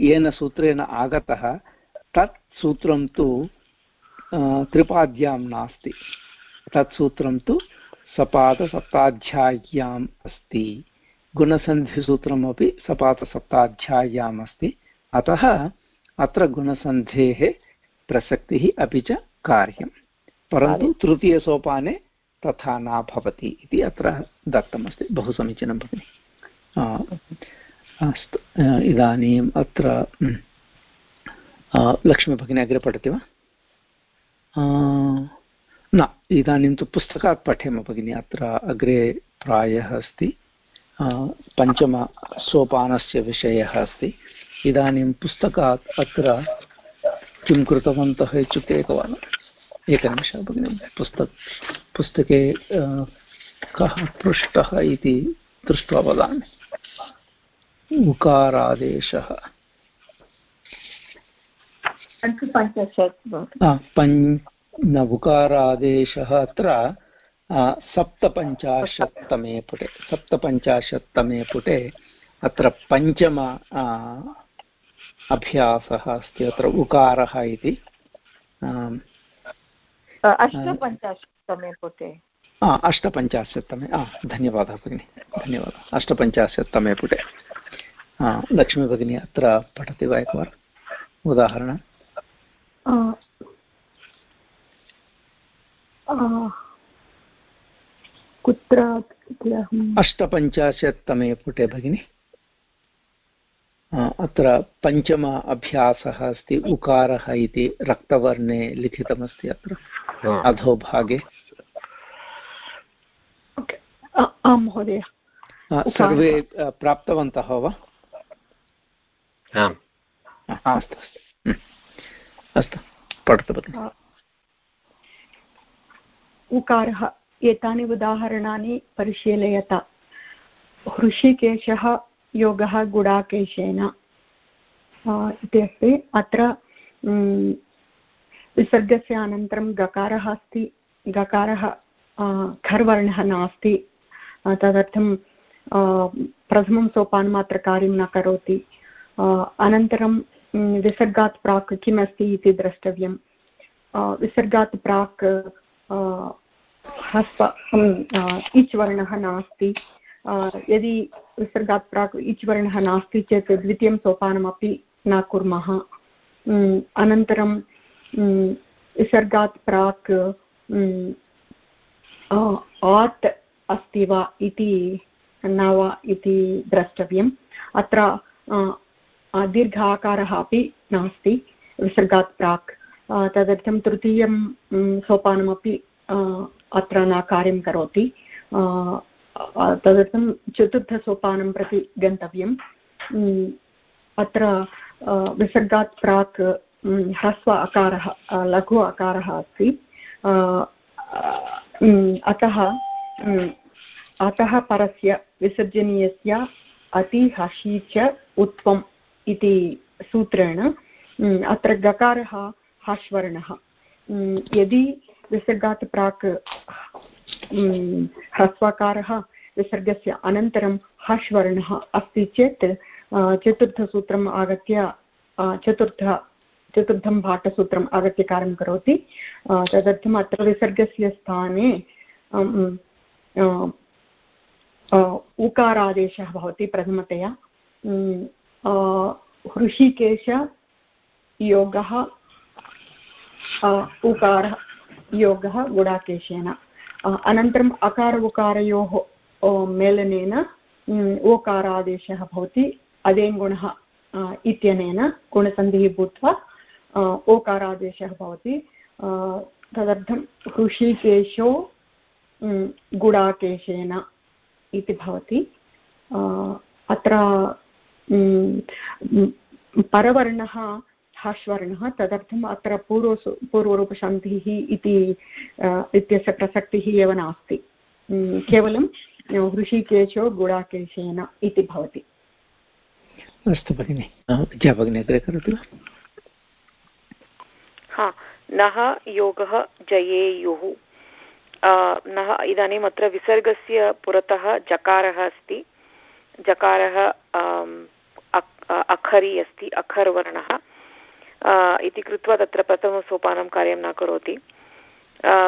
येन सूत्रेण आगतः तत् सूत्रं तु त्रिपाद्यां नास्ति। तत् सूत्रं तु सपादसप्ताध्याय्याम् अस्ति। गुणसन्धिसूत्रमपि सपादसप्ताध्याय्याम् अस्ति। अतः अत्र गुणसन्धेः प्रसक्तिः अपि च कार्यं परन्तु तृतीयसोपाने तथा न भवति इति अत्र दत्तमस्ति। बहु समीचीनं भगिनि। अस्तु। इदानीम् अत्र लक्ष्मीभगिनी अग्रे पठति वा न इदानीं तु पुस्तकात् पठेम भगिनि अत्र अग्रे प्रायः अस्ति पञ्चमसोपानस्य विषयः अस्ति इदानीं पुस्तकात् अत्र किं कृतवन्तः इत्युक्ते एकवारम् एकनिमिषः भगिनि पुस्तक पुस्तके कः पृष्टः इति दृष्ट्वा वदामि उकारादेशः नवुकारादेशः अत्र सप्तपञ्चाशत्तमे पुटे सप्तपञ्चाशत्तमे पुटे अत्र पञ्चम अभ्यासः अस्ति अत्र उकारः इति। अष्टपञ्चाशत्तमे पुटे। अष्टपञ्चाशत्तमे धन्यवादः भगिनि धन्यवादः। अष्टपञ्चाशत्तमे पुटे। लक्ष्मीभगिनी अत्र पठति वा एकवारम्? उदाहरणं। कुत्र अष्टपञ्चाशत्तमे पुटे भगिनि। अत्र पञ्चम अभ्यासः अस्ति उकारः इति रक्तवर्णे लिखितमस्ति अत्र अधोभागे आं महोदय। सर्वे प्राप्तवन्तः वा? अस्तु अस्तु। अस्तु, पठतु भगिनि। उकारः, एतानि उदाहरणानि परिशीलयत। हृषिकेशः, योगः, गुडाकेशेन। इति अस्ति। अत्र विसर्गस्य अनन्तरं गकारः अस्ति। गकारः खर्वर्णः नास्ति। तदर्थं प्रथमं सोपानम् अत्र कार्यं न करोति। अनन्तरं विसर्गात् प्राक् किमस्ति इति द्रष्टव्यं विसर्गात् प्राक् हस्प इच् वर्णः नास्ति यदि विसर्गात् प्राक् इच् वर्णः नास्ति चेत् द्वितीयं सोपानमपि न कुर्मः अनन्तरं विसर्गात् प्राक् आत् अस्ति वा इति न वा इति द्रष्टव्यम् अत्र दीर्घ आकारः अपि नास्ति, विसर्गात् प्राक्। तदर्थं तृतीयं सोपानमपि अत्र न कार्यं करोति। तदर्थं चतुर्थसोपानं प्रति गन्तव्यम्। अत्र विसर्गात् प्राक् ह्रस्व अकारः लघु अकारः अस्ति। अतः अतः परस्य विसर्जनीयस्य अतिहसि च उत्वम्। इति सूत्रेण अत्र गकारः, हश्वर्णः। यदि विसर्गात् प्राक् ह्रस्वकारः विसर्गस्य अनन्तरं हश्वर्णः अस्ति चेत् चतुर्थसूत्रम् आगत्य चतुर्थ, चतुर्थं भाटसूत्रम् आगत्य कार्यं करोति। तदर्थम् अत्र विसर्गस्य स्थाने उकारादेशः भवति प्रथमतया। हृषिकेश योगः उकारः योगः, गुडाकेशेन। अनन्तरम् अकार उकारयोः मेलनेन ओकारादेशः भवति। अदेङ्गुणः इत्यनेन गुणसन्धिः भूत्वा ओकारादेशः भवति। तदर्थं हृषिकेशो गुडाकेशेन इति भवति। अत्र परवर्णः हाश्वर्णः तदर्थम् अत्र पूर्वसु पूर्वरूपशान्तिः इति इत्यस्य प्रसक्तिः एव नास्ति। केवलं हृषिकेशो गुडाकेशेन इति भवति। अस्तु भगिनि। विद्याभगिनी अग्रे करोति वा? हा नः योगः जयेयुः। नः इदानीम् अत्र विसर्गस्य पुरतः जकारः अस्ति। जकारः अखरि अस्ति, अखर्वर्णः इति कृत्वा तत्र प्रथमसोपानं कार्यं न करोति।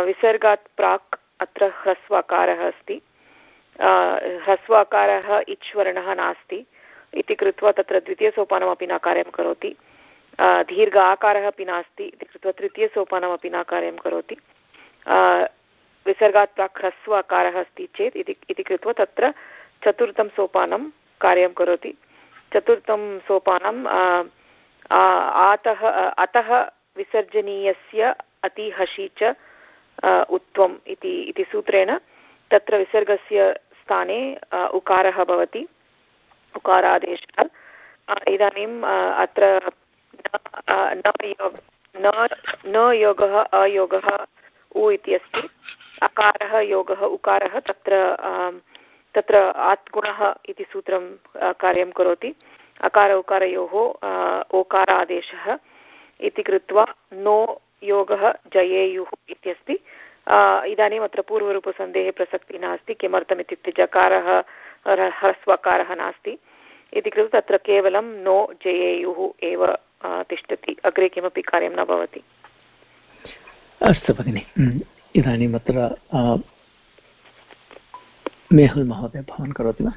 विसर्गात् प्राक् अत्र ह्रस्वाकारः अस्ति। ह्रस्वाकारः इच्वर्णः नास्ति, इति कृत्वा तत्र द्वितीयसोपानमपि न कार्यं करोति। दीर्घ आकारः अपि नास्ति, इति कृत्वा तृतीयसोपानमपि न कार्यं करोति। विसर्गात् प्राक् ह्रस्व आकारः अस्ति चेत् इति कृत्वा तत्र चतुर्थं सोपानं कार्यं करोति। चतुर्थं सोपानं आतः, अतः विसर्जनीयस्य अतिहसि च उत्वम् इति इति सूत्रेण तत्र विसर्गस्य स्थाने उकारः भवति, उकारादेशः। इदानीम् अत्र न योगः अयोगः उ इति अस्ति। अकारः, योगः, उकारः तत्र तत्र आत्गुणः इति सूत्रं कार्यं करोति। अकार उकारयोः ओकारादेशः इति कृत्वा नो योगः जयेयुः इत्यस्ति। इदानीम् अत्र पूर्वरूपसन्देहे प्रसक्तिः नास्ति, किमर्थम् इत्युक्ते जकारः ह्रस्वकारः नास्ति। इति कृत्वा तत्र केवलं नो जयेयुः एव तिष्ठति। अग्रे किमपि कार्यं न भवति। अस्तु भगिनि। इदानीम् मेहुल् महोदय, भवान् करोति वा?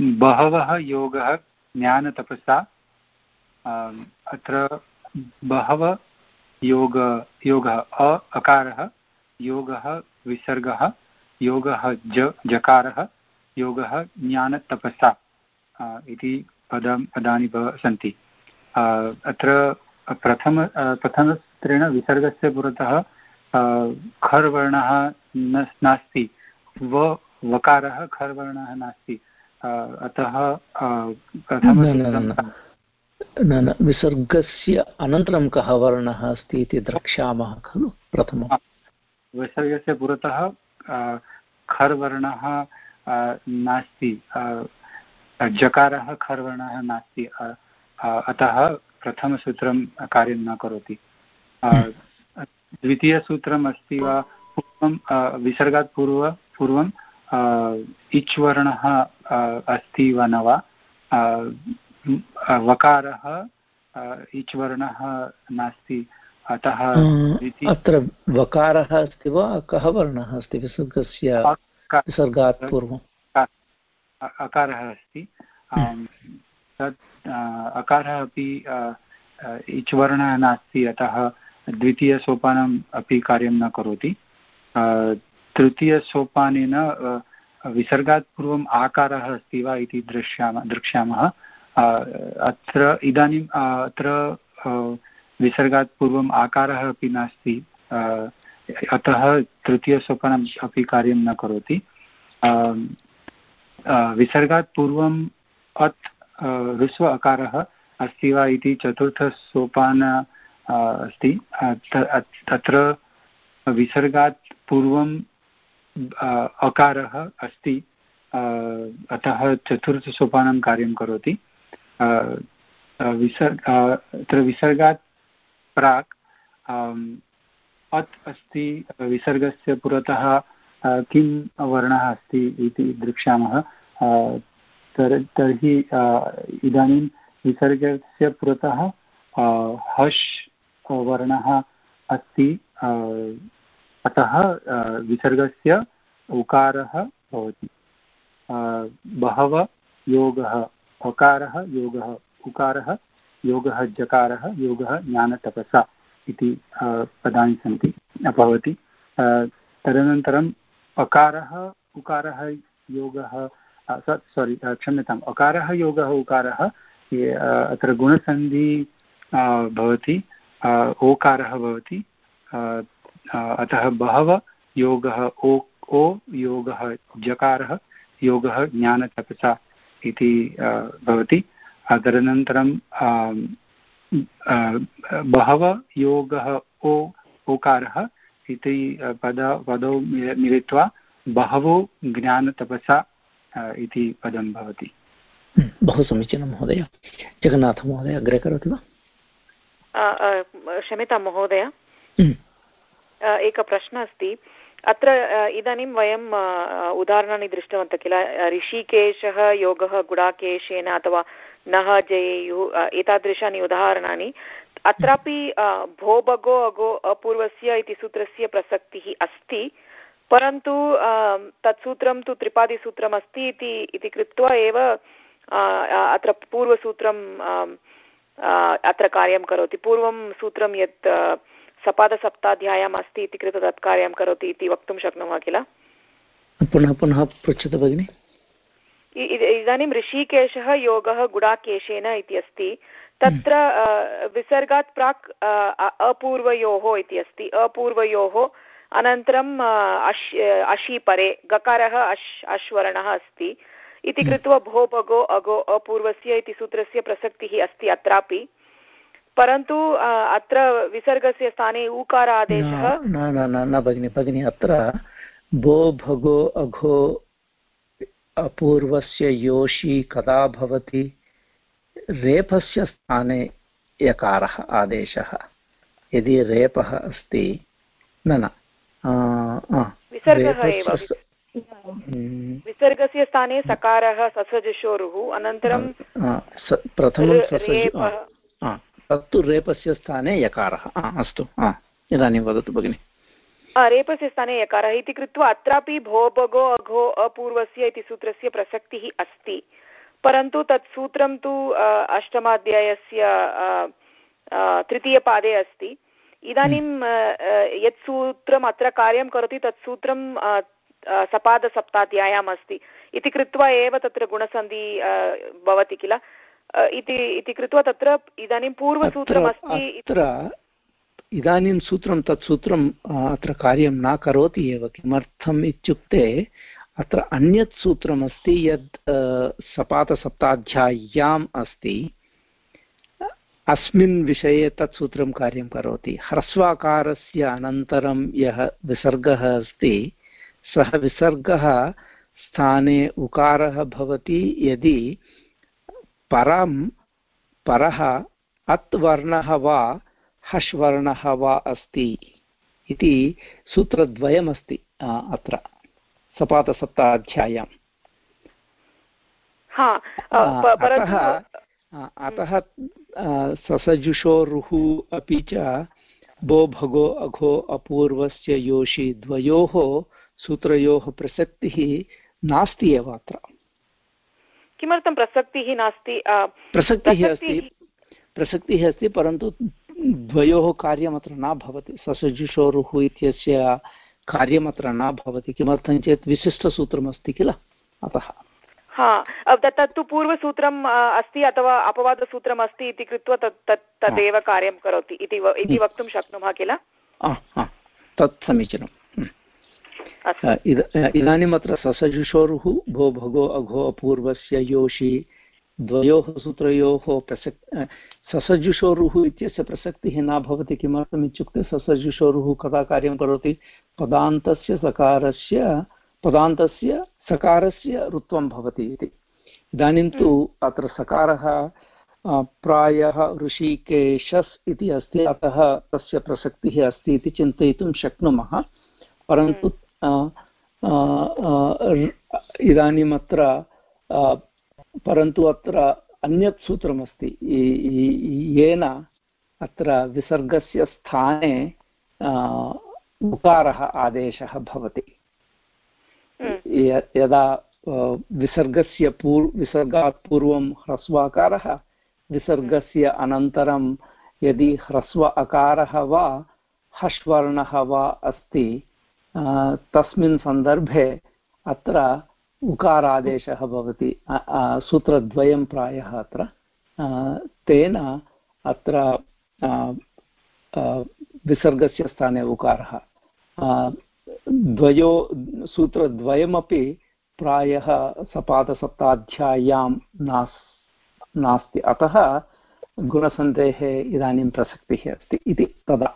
बहवः योगः, ज्ञानतपसा। अत्र बहव योग, योगः अ, अकारः, योगः विसर्गः, योगः ज, जकारः, योगः ज्ञानतपसा इति पदं, पदानि सन्ति। अत्र प्रथम प्रथमसूत्रेण विसर्गस्य पुरतः खर्वर्णः नास्ति। व वकारः खर्वर्णः नास्ति। अतः न न विसर्गस्य अनन्तरं कः वर्णः अस्ति इति द्रक्ष्यामः खलु प्रथमं विसर्गस्य पुरतः खर्वर्णः नास्ति। जकारः खर्वर्णः नास्ति। अतः प्रथमसूत्रं कार्यं न करोति। द्वितीयसूत्रम् अस्ति वा? पूर्वं विसर्गात् पूर्व पूर्वं इच् वर्णः अस्ति वा न वा? वकारः इच् वर्णः नास्ति। अतः अत्र वकारः अस्ति वा? कः वर्णः अस्ति विसर्गस्य विसर्गात् पूर्वम्? अकारः अस्ति। तत् अकारः अपि इच् वर्णः नास्ति। अतः द्वितीयसोपानम् अपि कार्यं न करोति। तृतीयसोपानेन विसर्गात् पूर्वम् आकारः अस्ति वा इति दृश्यामः द्रक्ष्यामः अत्र इदानीम् अत्र विसर्गात् पूर्वम् आकारः अपि नास्ति। अतः तृतीयसोपानम् अपि कार्यं न करोति। विसर्गात् पूर्वम् अत् ह्रस्व अकारः अस्ति वा इति चतुर्थसोपान अस्ति। तत्र विसर्गात् पूर्वं अकारः अस्ति। अतः चतुर्थसोपानं कार्यं करोति। विसर्ग अत्र विसर्गात् प्राक् अत् अस्ति, विसर्गस्य पुरतः किं वर्णः अस्ति इति द्रक्ष्यामः तर्हि इदानीं विसर्गस्य पुरतः हश् वर्णः अस्ति अतः विसर्गस्य उकारः भवति। बहव योगः अकारः योगः, उकारः योगः, जकारः योगः, ज्ञानतपसा इति पदानि सन्ति, भवति। तदनन्तरम् अकारः, उकारः योगः सोरि क्षम्यताम्, अकारः योगः, उकारः अत्र गुणसन्धि भवति। ओकारः भवति। अतः बहवः योगः ओ ओ, योगः जकारः, योगः ज्ञानतपसा इति भवति। तदनन्तरं बहवः योगः ओ, ओकारः इति पद, पदौ मिलित्वा बहवो ज्ञानतपसा इति पदं भवति। बहु समीचीनं महोदय। जगन्नाथमहोदय, अग्रे करोति वा? क्षम्यतां महोदय। एकः प्रश्नः अस्ति। अत्र इदानीं वयम् उदाहरणानि दृष्टवन्तः किल? ऋषिकेशः योगः गुडाकेशेन अथवा नः जयेयुः एतादृशानि उदाहरणानि। अत्रापि भो भगो अगो अपूर्वस्य इति सूत्रस्य प्रसक्तिः अस्ति। परन्तु तत् सूत्रं तु त्रिपादिसूत्रम् अस्ति इति कृत्वा एव अत्र पूर्वसूत्रं अत्र कार्यं करोति। पूर्वं सूत्रं यत् सपादसप्ताध्यायम् अस्ति इति कृत्वा तत् कार्यं करोति इति वक्तुं शक्नुमः किल? पुनः पुनः पृच्छतु भगिनि। इदानीं ऋषिकेशः योगः गुडाकेशेन इति अस्ति। तत्र विसर्गात् प्राक् अपूर्वयोः इति अस्ति। अपूर्वयोः अनन्तरम् अश् अशीपरे गकारः अश् अश्वर्णः अस्ति। इति कृत्वा भो भगो अगो अपूर्वस्य इति सूत्रस्य प्रसक्तिः अस्ति अत्रापि। परन्तु अत्र विसर्गस्य स्थाने ऊकार आदेशः न न न न भगिनि भगिनि अत्र भो भगो अघो अपूर्वस्य योषि कदा भवति? रेफस्य स्थाने यकारः आदेशः। यदि रेपः अस्ति न न हम्म। विसर्गस्य स्थाने सकारः ससजुषोरुः अनन्तरं प्रथमं तत्तु रेपस्य स्थाने यकारः। अस्तु इदानीं वदतु भगिनि। रेपस्य स्थाने यकारः इति कृत्वा अत्रापि भो भगो अघो अपूर्वस्य इति सूत्रस्य प्रसक्तिः अस्ति। परन्तु तत् सूत्रं तु अष्टमाध्यायस्य तृतीयपादे अस्ति। इदानीं यत् सूत्रम् अत्र कार्यं करोति तत् सूत्रं सपादसप्ताध्याय्याम् अस्ति इति कृत्वा एव तत्र गुणसन्धि भवति किल? इति इति कृत्वा तत्र इदानीं पूर्वसूत्रमस्ति अत्र इदानीं सूत्रं तत् सूत्रम् अत्र कार्यं न करोति एव। किमर्थम् इत्युक्ते अत्र अन्यत् सूत्रमस्ति यद् सपातसप्ताध्याय्याम् अस्ति। अस्मिन् विषये तत् सूत्रं कार्यं करोति। ह्रस्वाकारस्य अनन्तरं यः विसर्गः अस्ति सः विसर्गः स्थाने उकारः भवति यदि परं परः अत् वर्णः वा हश् वर्णः वा अस्ति इति सूत्रद्वयमस्ति अत्र सपातसप्ताध्याय्याम् अतः अतः ससजुषोरुः अपि च भो भगो अघो अपूर्वस्य योषि द्वयोः सूत्रयोः प्रसक्तिः नास्ति एव अत्र। किमर्थं प्रसक्तिः नास्ति? प्रसक्तिः अस्ति। प्रसक्तिः अस्ति परन्तु द्वयोः कार्यम् अत्र न भवति। ससजुषोरुः इत्यस्य कार्यमत्र न भवति। किमर्थं चेत् विशिष्टसूत्रमस्ति किल? अतः। हा तत्तु पूर्वसूत्रम् अस्ति अथवा अपवादसूत्रम् अस्ति इति कृत्वा तत् तत् तदेव कार्यं करोति इति इति वक्तुं शक्नुमः किल? तत् समीचीनम्। इदानीम् अत्र ससजुषोरुः भो भगो अघो अपूर्वस्य योषि द्वयोः सूत्रयोः प्रसक् ससजुषोरुः इत्यस्य प्रसक्तिः न भवति किमर्थम् इत्युक्ते ससजुषोरुः कदा कार्यं करोति? पदान्तस्य सकारस्य पदान्तस्य सकारस्य ऋत्वं भवति इति। इदानीं तु अत्र सकारः प्रायः ऋषिकेशस् इति अस्ति अतः तस्य प्रसक्तिः अस्ति इति चिन्तयितुं शक्नुमः। परन्तु इदानीम् अत्र परन्तु अत्र अन्यत् सूत्रमस्ति येन अत्र विसर्गस्य स्थाने उकारः आदेशः भवति यदा विसर्गस्य पूर् विसर्गात् पूर्वं ह्रस्वाकारः विसर्गस्य अनन्तरं यदि ह्रस्व अकारः वा हश्वर्णः वा अस्ति तस्मिन् सन्दर्भे अत्र उकारादेशः भवति सूत्रद्वयं प्रायः अत्र। तेन अत्र विसर्गस्य स्थाने उकारः। द्वयो, सूत्रद्वयमपि प्रायः सपादसप्ताध्याय्यां नास्, नास्ति। अतः गुणसन्धेः इदानीं प्रसक्तिः अस्ति इति तदा।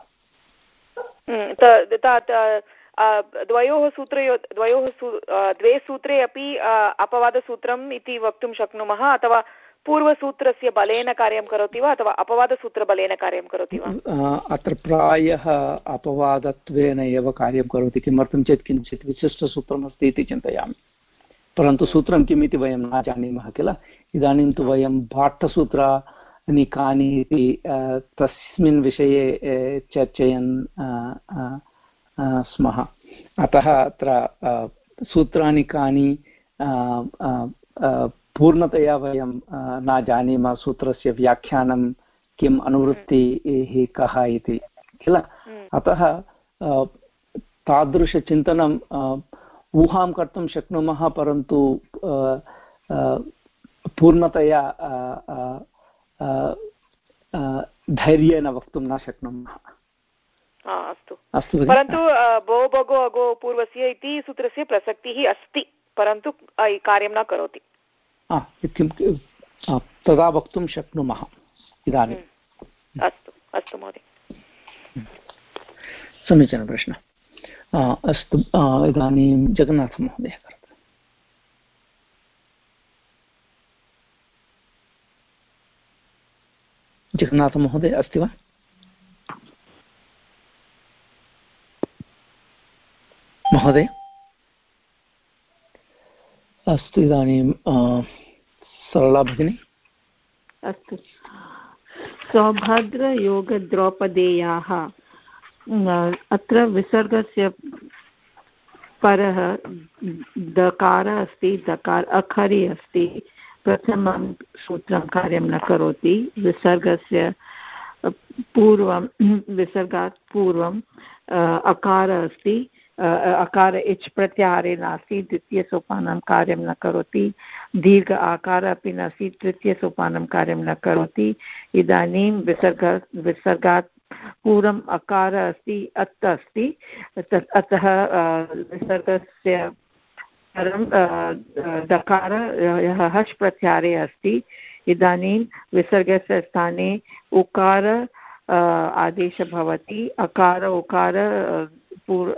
द्वयोः सूत्रयो द्वयोः द्वे सूत्रे अपि अपवादसूत्रम् इति वक्तुं शक्नुमः अथवा पूर्वसूत्रस्य बलेन कार्यं करोति वा अथवा अपवादसूत्रबलेन कार्यं करोति वा अत्र प्रायः अपवादत्वेन एव कार्यं करोति किमर्थं चेत् किञ्चित् विशिष्टसूत्रमस्ति इति चिन्तयामि परन्तु सूत्रं किम् इति वयं न जानीमः किल इदानीं तु वयं भाट्टसूत्राणि कानि इति तस्मिन् विषये चर्चयन् स्मः। अतः अत्र सूत्राणि कानि पूर्णतया वयं न जानीमः सूत्रस्य व्याख्यानं किम् अनुवृत्तिः कः इति किल? हम्म। अतः तादृशचिन्तनं ऊहां कर्तुं शक्नुमः परन्तु पूर्णतया धैर्येण वक्तुं न शक्नुमः। अस्तु। परन्तु भो भगो अगो पूर्वस्य इति सूत्रस्य प्रसक्तिः अस्ति परन्तु कार्यं न करोति। तदा वक्तुं शक्नुमः इदानीम् हम्म। अस्तु अस्तु महोदय। समीचीनप्रश्नः अस्तु इदानीं जगन्नाथमहोदय जगन्नाथमहोदय अस्ति वा? महोदय? अस्तु इदानीं सरला भगिनी। अस्तु। सौभद्रयोगद्रौपदेयाः अत्र विसर्गस्य परः दकारः अस्ति दकार अखरि अस्ति। प्रथमं सूत्रं कार्यं न करोति। विसर्गस्य पूर्वं विसर्गात् पूर्वम् अकारः अस्ति। अकार इच् प्रत्याहारे नास्ति द्वितीयसोपानं कार्यं न करोति। दीर्घ आकार अपि नास्ति, तृतीयसोपानं कार्यं न करोति। इदानीं विसर्ग, विसर्गात् पूर्वम् अकार अस्ति, अत् अस्ति। अतः विसर्गस्य परं दकार यः हश् प्रत्याहारे अस्ति। इदानीं विसर्गस्य स्थाने उकार आदेशः भवति। अकार, उकार पूर्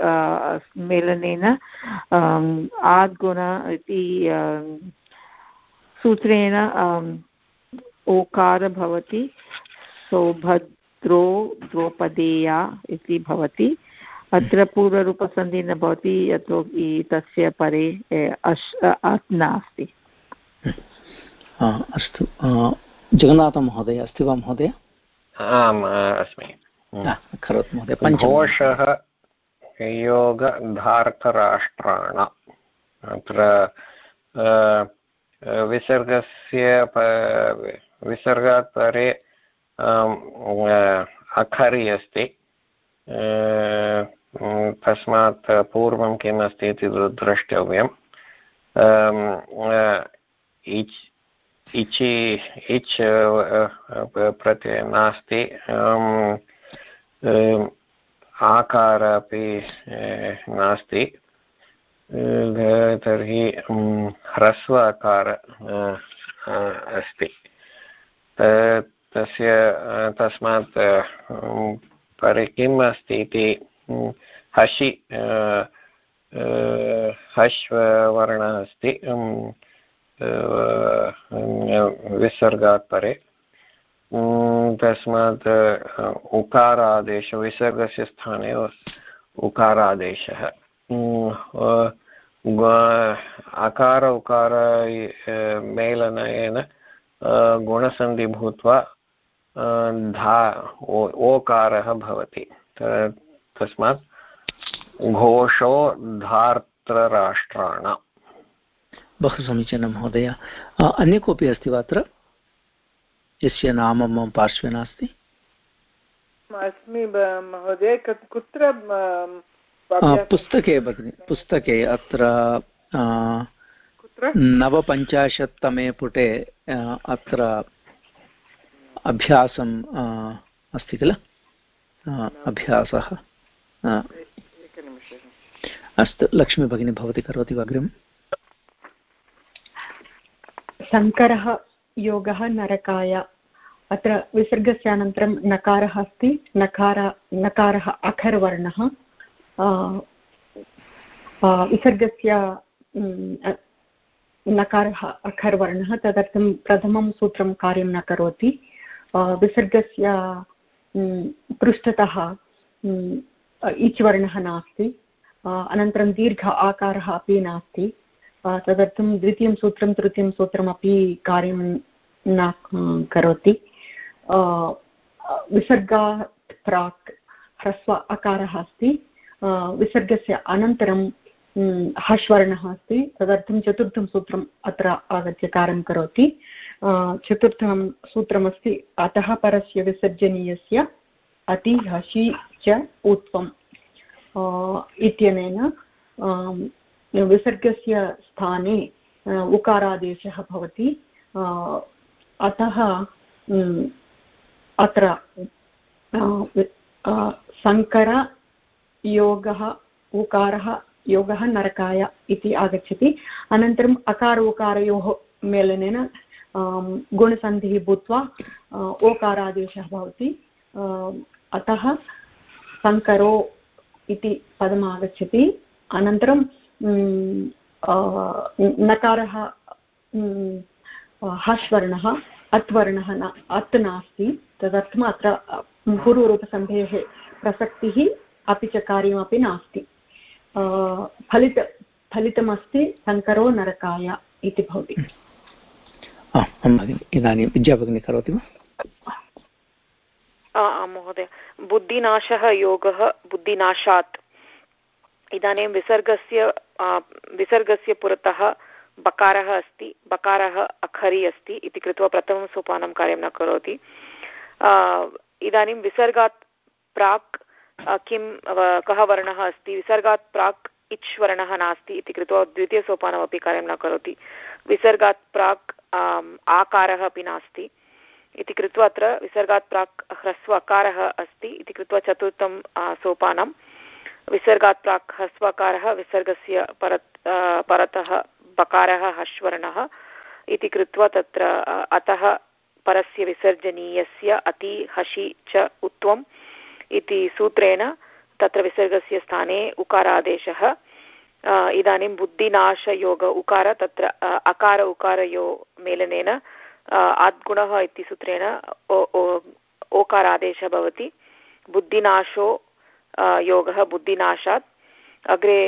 मेलनेन आद्गुण इति सूत्रेण ओकार भवति सौभद्रो द्रौपदेया इति भवति अत्र पूर्वरूपसन्धिः न भवति यतोहि तस्य परे अश् अत् नास्ति अस्तु जगन्नाथमहोदय अस्ति वा महोदय आम् अस्मि करोतु महोदय घोषः योगधार्तराष्ट्राण। अत्र विसर्गस्य विसर्गात् परे अखरि अस्ति। तस्मात् पूर्वं किम् अस्ति इति द्रष्टव्यम्। इच्, इचि, इच् प्रत्ययः नास्ति। आकार अपि नास्ति। तर्हि ह्रस्व आकार अस्ति। तस्य तस्मात् परे किम् अस्ति इति हसि हश्ववर्णः अस्ति विसर्गात् परे। तस्मात् उकारादेश, विसर्गस्य स्थाने उकारादेशः। अकार उकार मेलनेन गुणसन्धि भूत्वा धा ओकारः भवति। तस्मात्, घोषो धार्त्रराष्ट्राणाम् बहु समीचीनं, महोदय। अन्य कोऽपि अस्ति वा अत्र? यस्य नाम मम पार्श्वे नास्ति? अस्मि महोदय कुत्र पुस्तके भगिनि पुस्तके अत्र नवपञ्चाशत्तमे पुटे अत्र अभ्यासम् अस्ति किल? अभ्यासः अस्तु लक्ष्मी भगिनी भवती करोति वा अग्रिमम्। शङ्करः योगः नरकाय। अत्र विसर्गस्य अनन्तरं नकारः अस्ति। नकार, नकारः अखर्वर्णः। विसर्गस्य नकारः अखर्वर्णः। तदर्थं प्रथमं सूत्रं कार्यं न करोति। विसर्गस्य पृष्ठतः इच् वर्णः नास्ति। अनन्तरं दीर्घ आकारः अपि नास्ति। तदर्थं द्वितीयं सूत्रं तृतीयं सूत्रमपि कार्यं न करोति. विसर्गात् प्राक् ह्रस्व अकारः अस्ति. विसर्गस्य अनन्तरं हश्वर्णः अस्ति. तदर्थं चतुर्थं सूत्रम् अत्र आगत्य कार्यं करोति. चतुर्थं सूत्रमस्ति अतः परस्य विसर्जनीयस्य अति हसि च उत्वम् इत्यनेन विसर्गस्य स्थाने उकारादेशः भवति। अतः अत्र सङ्करयोगः उकारः योगः नरकाय इति आगच्छति। अनन्तरम् अकार उकारयोः मेलनेन गुणसन्धिः भूत्वा ओकारादेशः भवति। अतः सङ्करो इति पदम् अनन्तरं नकारः हश्वर्णः अत्वर्णः न अत् नास्ति। तदर्थम् अत्र पूर्वरूपसन्धेः प्रसक्तिः अपि च कार्यमपि नास्ति। फलित फलितमस्ति शङ्करो नरकाय इति भवति। इदानीं विद्याभगिनी करोति वा? महोदय। बुद्धिनाशः योगः बुद्धिनाशात्। इदानीं विसर्गस्य विसर्गस्य पुरतः बकारः अस्ति, बकारः अखरि अस्ति इति कृत्वा प्रथमं सोपानं कार्यं न करोति। इदानीं विसर्गात् प्राक् किं कः वर्णः अस्ति? विसर्गात् प्राक् इच् वर्णः नास्ति इति कृत्वा द्वितीयसोपानमपि कार्यं न करोति। विसर्गात् प्राक् आकारः अपि नास्ति इति कृत्वा अत्र विसर्गात् प्राक् ह्रस्व अकारः अस्ति इति कृत्वा चतुर्थं सोपानं विसर्गात् प्राक् ह्रस्वकारः विसर्गस्य परत् परतः बकारः, हश्वर्णः इति कृत्वा तत्र अतः परस्य विसर्जनीयस्य अति हसि च उत्वम् इति सूत्रेण तत्र विसर्गस्य स्थाने उकारादेशः इदानीं बुद्धिनाशयोग उकार, तत्र अकार उकारयो मेलनेन आद्गुणः इति सूत्रेण ओकारादेशः भवति। बुद्धिनाशो योगः बुद्धिनाशात्। अग्रे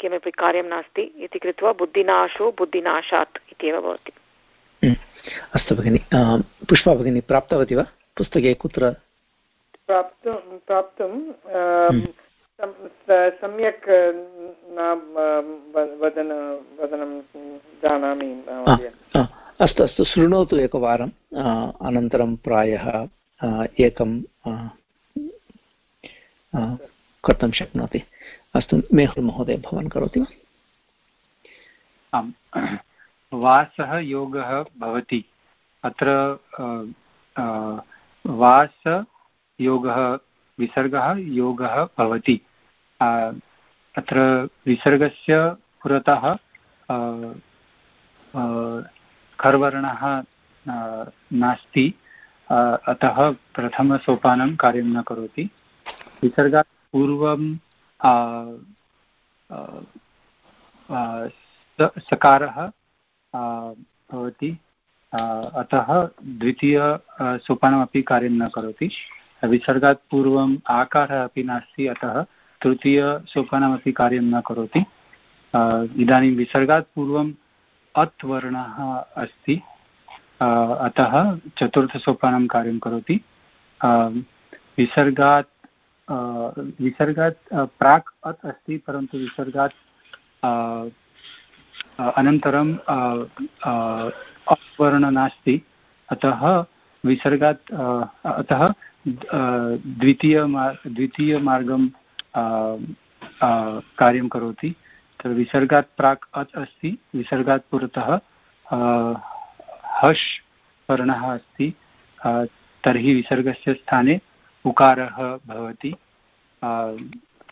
किमपि कार्यं नास्ति इति कृत्वा बुद्धिनाशो बुद्धिनाशात् इत्येव भवति। अस्तु भगिनि पुष्पा भगिनी प्राप्तवती वा? पुस्तके कुत्र? प्राप्तुं प्राप्तुं सम्यक् न वदन वदनं जानामि अस्तु अस्तु शृणोतु एकवारम् अनन्तरं प्रायः एकं कर्तुं शक्नोति। अस्तु, मेहुल् महोदय, भवान् करोति वा? आम्। वासः योगः भवति। अत्र वास योगः, विसर्गः योगः भवति। अत्र विसर्गस्य पुरतः खर्वर्णः नास्ति। अतः प्रथमसोपानं कार्यं न करोति। विसर्गात् पूर्वं सकारः भवति। अतः द्वितीय सोपानमपि कार्यं न करोति। विसर्गात् पूर्वम् आकारः अपि नास्ति, अतः तृतीयसोपानमपि कार्यं न करोति। इदानीं विसर्गात् पूर्वम् अत् वर्णः अस्ति अतः चतुर्थसोपानं कार्यं करोति। विसर्गात् विसर्गात् प्राक् अत् अस्ति, परन्तु विसर्गात् अनन्तरं अवर्ण नास्ति। अतः विसर्गात् अतः द्वितीयमा द्वितीयमार्गं कार्यं करोति। विसर्गात् प्राक् अच् अस्ति, विसर्गात् पुरतः हश् वर्णः अस्ति। तर्हि विसर्गस्य स्थाने उकारः भवति।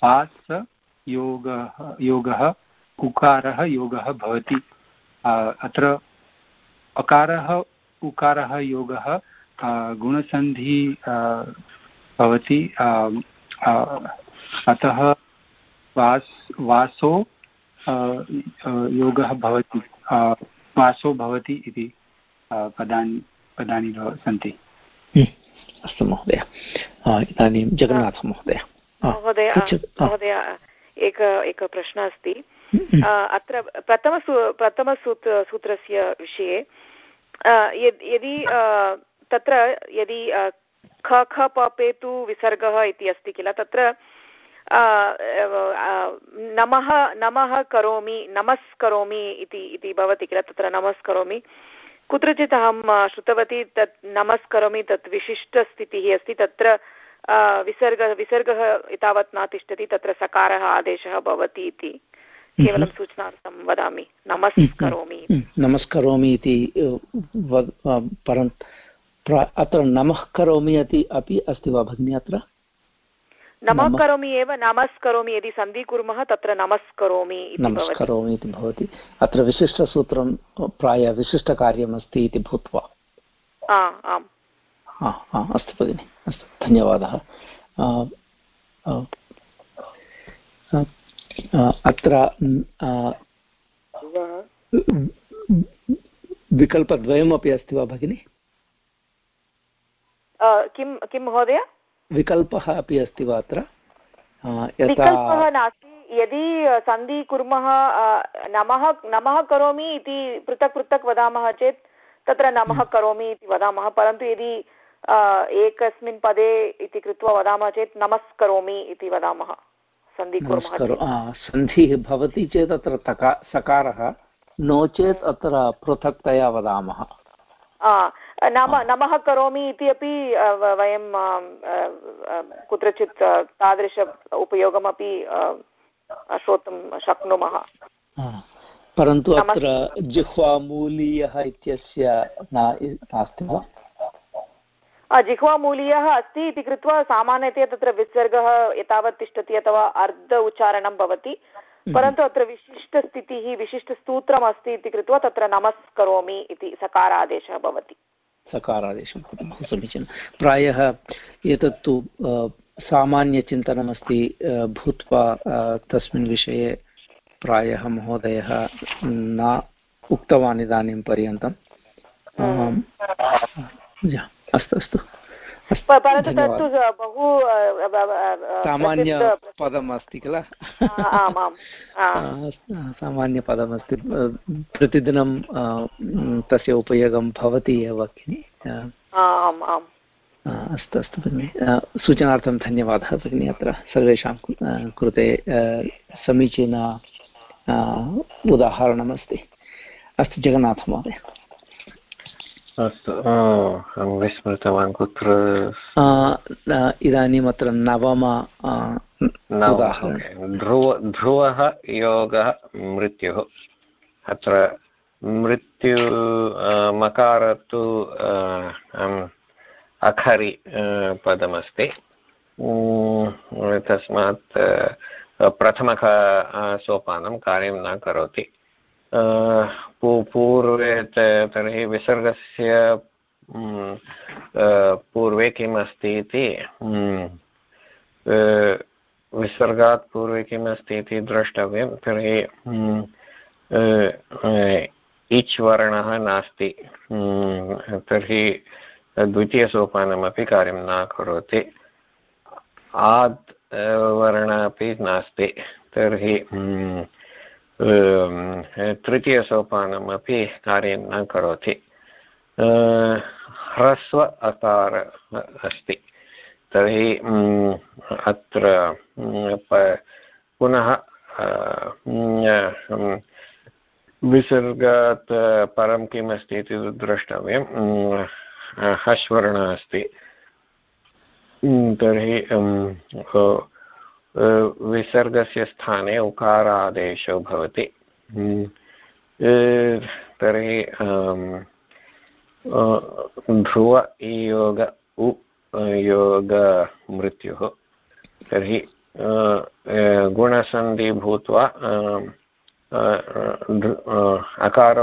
पास् योगः योगः, उकारः योगः भवति। अत्र अकारः, उकारः योगः गुणसन्धि भवति। अतः वास् वासो योगः भवति। वासो भवति इति पदानि पदानि सन्ति। अस्तु महोदय। इदानीं जगन्नाथमहोदय महोदय। महोदय एक एकः प्रश्नः अस्ति। हम्म। अत्र प्रथमसू प्रथमसूत्र सूत्रस्य विषये यदि तत्र यदि ख ख पपेतु विसर्गः इति अस्ति किल तत्र नमः नमः करोमि नमस्करोमि इति इति भवति किल तत्र नमस्करोमि कुत्रचित् अहं श्रुतवती तत् नमस्करोमि तत् विशिष्टस्थितिः अस्ति तत्र विसर्ग विसर्गः एतावत् न तिष्ठति तत्र सकारः आदेशः भवति इति केवलं। सूचनार्थं वदामि। नमस्करोमि। नमस्करोमि इति परं अत्र नमः करोमि इति अपि अस्ति वा भगिनि अत्र? नमः करोमि एव नमस्करोमि यदि सन्धि कुर्मः तत्र नमस्करोमि नमस्करोमि इति भवति। अत्र विशिष्टसूत्रं प्रायः विशिष्टकार्यमस्ति इति भूत्वा। आम्। अस्तु भगिनि अस्तु धन्यवादः। अत्र विकल्पद्वयमपि अस्ति वा भगिनि? किं किं महोदय? विकल्पः अपि अस्ति वा अत्र? विकल्पः नास्ति। यदि सन्धि कुर्मः नमः नमः करोमि इति पृथक् पृथक् वदामः चेत् तत्र नमः हम्म। करोमि इति वदामः। परन्तु यदि एकस्मिन् पदे इति कृत्वा वदामः चेत् नमस्करोमि इति वदामः। सन्धि कुर्मः सन्धिः भवति चेत् अत्र सकारः। नो चेत् अत्र पृथक्तया वदामः। नाम नमः करोमि इति अपि वयं कुत्रचित् तादृश उपयोगमपि श्रोतुं शक्नुमः। परन्तु अत्र जिह्वामूलीयः इत्यस्य नास्ति वा? जिह्वामूलीयः अस्ति इति कृत्वा सामान्यतया तत्र विसर्गः एतावत् तिष्ठति अथवा अर्ध उच्चारणं भवति। हम्म। परन्तु अत्र विशिष्टस्थितिः विशिष्टसूत्रम् अस्ति इति कृत्वा तत्र नमस्करोमि इति सकारादेशः भवति। सकारादेशं कुर्मः समीचीनं। प्रायः एतत्तु सामान्यचिन्तनमस्ति भूत्वा तस्मिन् विषये प्रायः महोदयः न उक्तवान् इदानीं पर्यन्तम् हम्म। अस्तु अस्तु। परन्तु तत्तु बहु सामान्यपदम् अस्ति किल सामान्यपदमस्ति प्रतिदिनं तस्य उपयोगं भवति एव अस्तु अस्तु भगिनि सूचनार्थं धन्यवादः भगिनि अत्र सर्वेषां कृते समीचीन उदाहरणमस्ति अस्तु जगन्नाथमहोदय अस्तु। अहं विस्मृतवान् कुत्र? इदानीम् अत्र नवम ध्रुव ध्रुवः योगः मृत्युः। अत्र मृत्यु मकार तु अखरि पदमस्ति। तस्मात् प्रथमक सोपानं कार्यं न करोति। पूर्वे तर्हि विसर्गस्य पूर्वे किम् अस्ति इति विसर्गात् पूर्वे किम् अस्ति इति द्रष्टव्यं, तर्हि इच् वर्णः नास्ति तर्हि द्वितीयसोपानमपि कार्यं न करोति, आद् वर्ण अपि नास्ति, तर्हि तृतीयसोपानमपि कार्यं न करोति। ह्रस्व अकार अस्ति। तर्हि अत्र पुनः विसर्गात् परं किम् अस्ति इति द्रष्टव्यं हश्वर्णः अस्ति। तर्हि विसर्गस्य स्थाने उकारादेशो भवति। तर्हि ध्रुव योग उ योगमृत्युः तर्हि गुणसन्धि भूत्वा अकार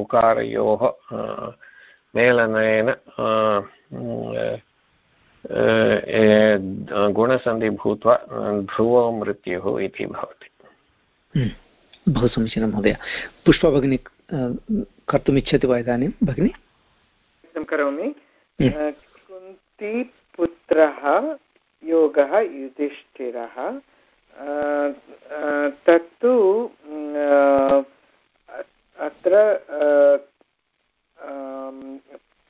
उकारयोः मेलनेन गुणसन्धि भूत्वा ध्रुवो मृत्युः इति भवति। हम्म, बहु समीचीनं महोदय। पुष्पभगिनी कर्तुमिच्छति वा इदानीं भगिनि? करोमि। हम्म। कुन्तीपुत्रः योगः युधिष्ठिरः। तत्तु अत्र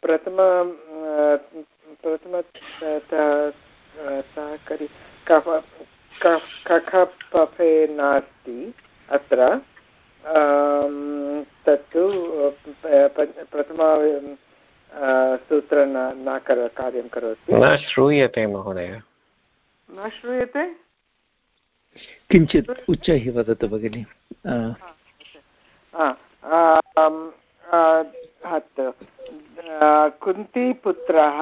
प्रथम प्रथम सहकरि कखपफे नास्ति अत्र तत्तु प्रथमा सूत्र न न कार्यं करोति। न श्रूयते महोदय। न श्रूयते? किञ्चित् उच्चैः वदतु भगिनि। कुन्तीपुत्रः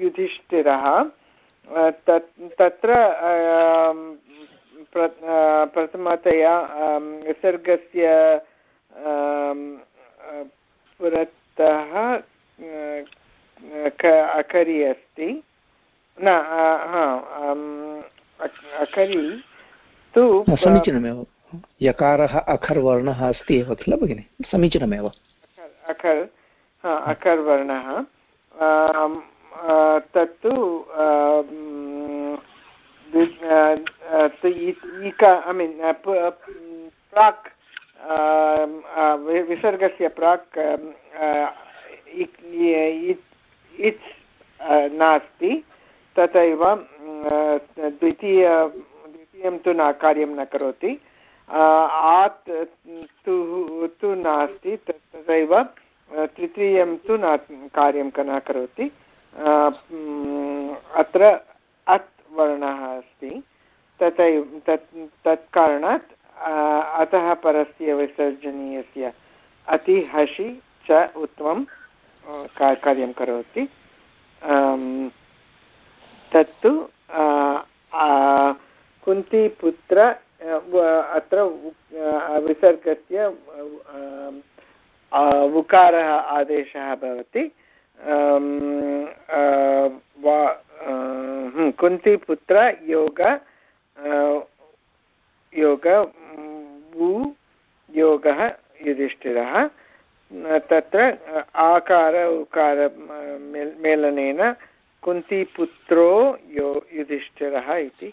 युधिष्ठिरः तत्र प्रथमतया विसर्गस्य पुरतः अकरि अस्ति। न अकरि तु समीचीनमेव। यकारः अखर्वर्णः अस्ति एव किल भगिनि? समीचीनमेव। अखर् अखर्वर्णः। तत्तु ऐ मीन् प्राक् विसर्गस्य प्राक् इच् नास्ति, तथैव द्वितीय, द्वितीयं तु न, कार्यं न करोति आत्, तु तु नास्ति तथैव तृतीयं तु न, कार्यं न करोति अत्र अत् वर्णः अस्ति। तथैव तत्, तत्कारणात् अतः परस्य विसर्जनीयस्य अतिहसि च उत्तमं कार्यं करोति। तत्तु कुन्तीपुत्र अत्र विसर्गस्य उकारः आदेशः भवति। कुन्तीपुत्र योग योग वु योगः युधिष्ठिरः। तत्र आकार उकार मेलनेन कुन्तीपुत्रो यो युधिष्ठिरः इति।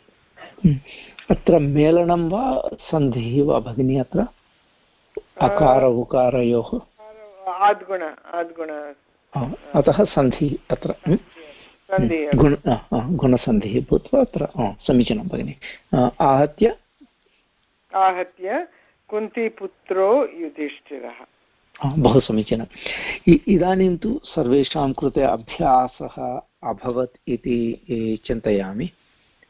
अत्र मेलनं वा सन्धिः वा भगिनी अत्र? अकार उकारयोः आद्गुण आद्गुण अतः सन्धिः अत्र। गुण गुणसन्धिः भूत्वा अत्र समीचीनं भगिनि। आहत्य? आहत्य कुन्तीपुत्रो युधिष्ठिरः। बहु समीचीनम् इदानीं तु सर्वेषां कृते अभ्यासः अभवत् इति चिन्तयामि।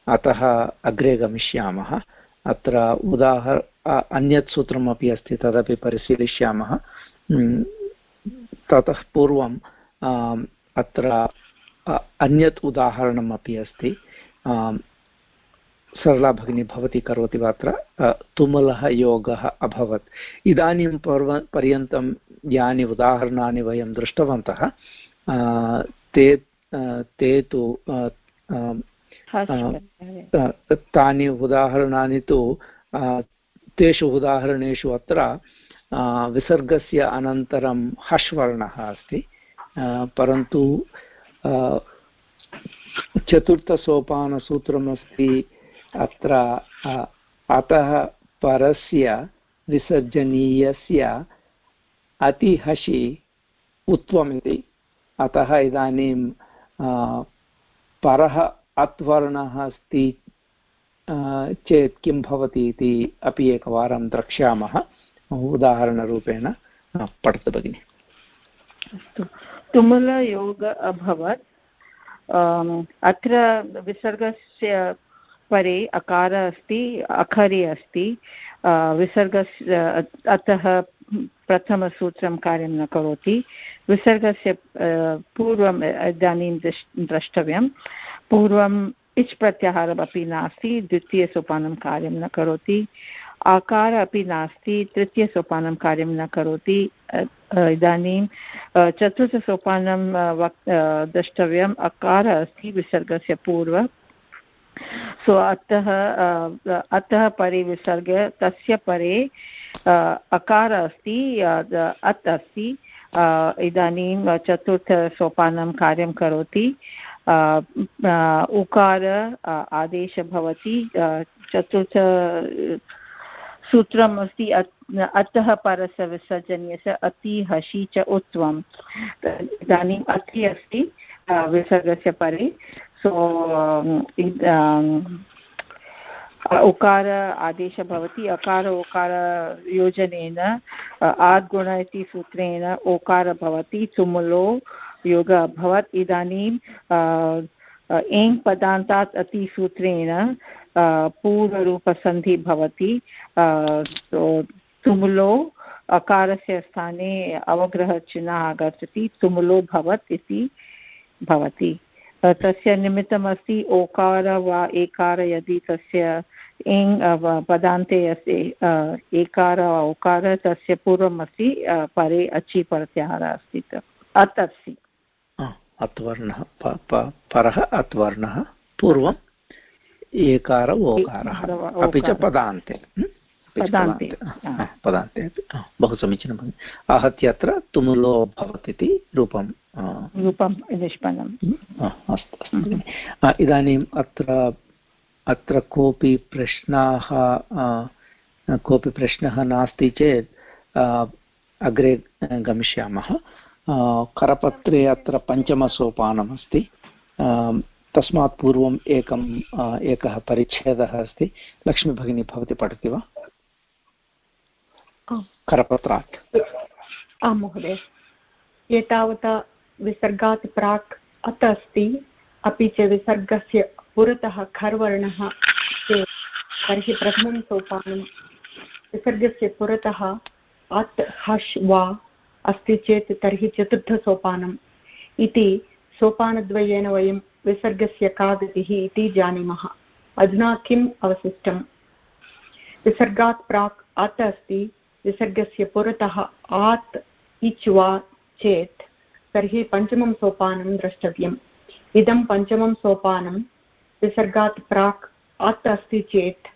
अतः अग्रे गमिष्यामः। अत्र उदाहर अन्यत् सूत्रमपि अस्ति तदपि परिशीलिष्यामः। ततः पूर्वम् अत्र अन्यत् उदाहरणम् अपि अस्ति सरला भगिनी भवती करोति वा अत्र? तुमुलः योगः अभवत्। इदानीं पर्व पर्यन्तं यानि उदाहरणानि वयं दृष्टवन्तः ते ते तु तानि उदाहरणानि तु तेषु उदाहरणेषु अत्र विसर्गस्य अनन्तरं हश्वर्णः अस्ति। परन्तु चतुर्थसोपानसूत्रमस्ति अत्र अतः परस्य विसर्जनीयस्य अतिहसि उत्वमिति। अतः इदानीं परः अत्वर्णः अस्ति चेत् किं भवति इति अपि एकवारं द्रक्ष्यामः। उदाहरणरूपेण पठतु भगिनि। अस्तु। तुमुलयोग अभवत् अत्र विसर्गस्य परे अकार अस्ति, अखरि अस्ति विसर्गस्य अतः प्रथमसूत्रं कार्यं न करोति। विसर्गस्य पूर्वम् इदानीं दृश्, द्रष्टव्यं। पूर्वम् इच् प्रत्याहारमपि नास्ति, द्वितीयसोपानं कार्यं न करोति। आकार अपि नास्ति, तृतीयसोपानं कार्यं न करोति इदानीं चतुर्थसोपानं वक् द्रष्टव्यम्, अकार अस्ति, विसर्गस्य पूर्व। सो, अतः अतः परे विसर्ग, तस्य परे अकार अस्ति अत् अस्ति इदानीं चतुर्थसोपानं कार्यं करोति उकार आदेशः भवति चतुर्थ सूत्रम् अस्ति अतः परस्य विसर्जनीयस्य अति हसि च उत्वम्। इदानीम् अति अस्ति विसर्गस्य परे। सो उकार आदेशः भवति। अकार ओकार योजनेन आद्गुण इति सूत्रेण ओकार भवति। तुमुलो योग अभवत्। इदानीं एङ् पदान्तात् अतिसूत्रेण पूर्वरूपसन्धि भवति। तुमुलो अकारस्य स्थाने अवग्रहचिह्नः आगच्छति, तुमुलो भवत् इति भवति। तस्य निमित्तमस्ति ओकार वा एकार यदि तस्य एङ् पदान्ते अस्ति एकार ओकार तस्य पूर्वम् अस्ति परे अचि प्रत्याहारः अस्ति अत् अस्ति अत्वर्णः परः अत्वर्णः, पूर्वम् एकार ओकारः अपि च पदान्ते पदान्ते पदान्ते अपि बहु समीचीनं भगिनि आहत्य अत्र तुमुलो भवत् इति रूपं रूपं निष्पन्नम् अस्तु अस्तु इदानीम् अत्र अत्र कोऽपि प्रश्नाः कोऽपि प्रश्नः नास्ति चेत् अग्रे गमिष्यामः करपत्रे अत्र पञ्चमसोपानमस्ति तस्मात् पूर्वम् एकम् एकः परिच्छेदः अस्ति। लक्ष्मीभगिनी भवती पठति वा? करपत्रात्। आं महोदय। एतावता विसर्गात् प्राक् अत अस्ति। अपि च विसर्गस्य पुरतः खर्वर्णः तर्हि प्रथमं सोपानं विसर्गस्य पुरतः अत् हश् वा अस्ति चेत् तर्हि चतुर्थसोपानम् इति सोपानद्वयेन वयं विसर्गस्य का गतिः इति जानीमः। अधुना किम् अवशिष्टम्? विसर्गात् प्राक् अत् अस्ति, विसर्गस्य पुरतः आत् इच् वा चेत् तर्हि पञ्चमं सोपानं द्रष्टव्यम्। इदं पञ्चमं सोपानं विसर्गात् प्राक् अत् अस्ति चेत्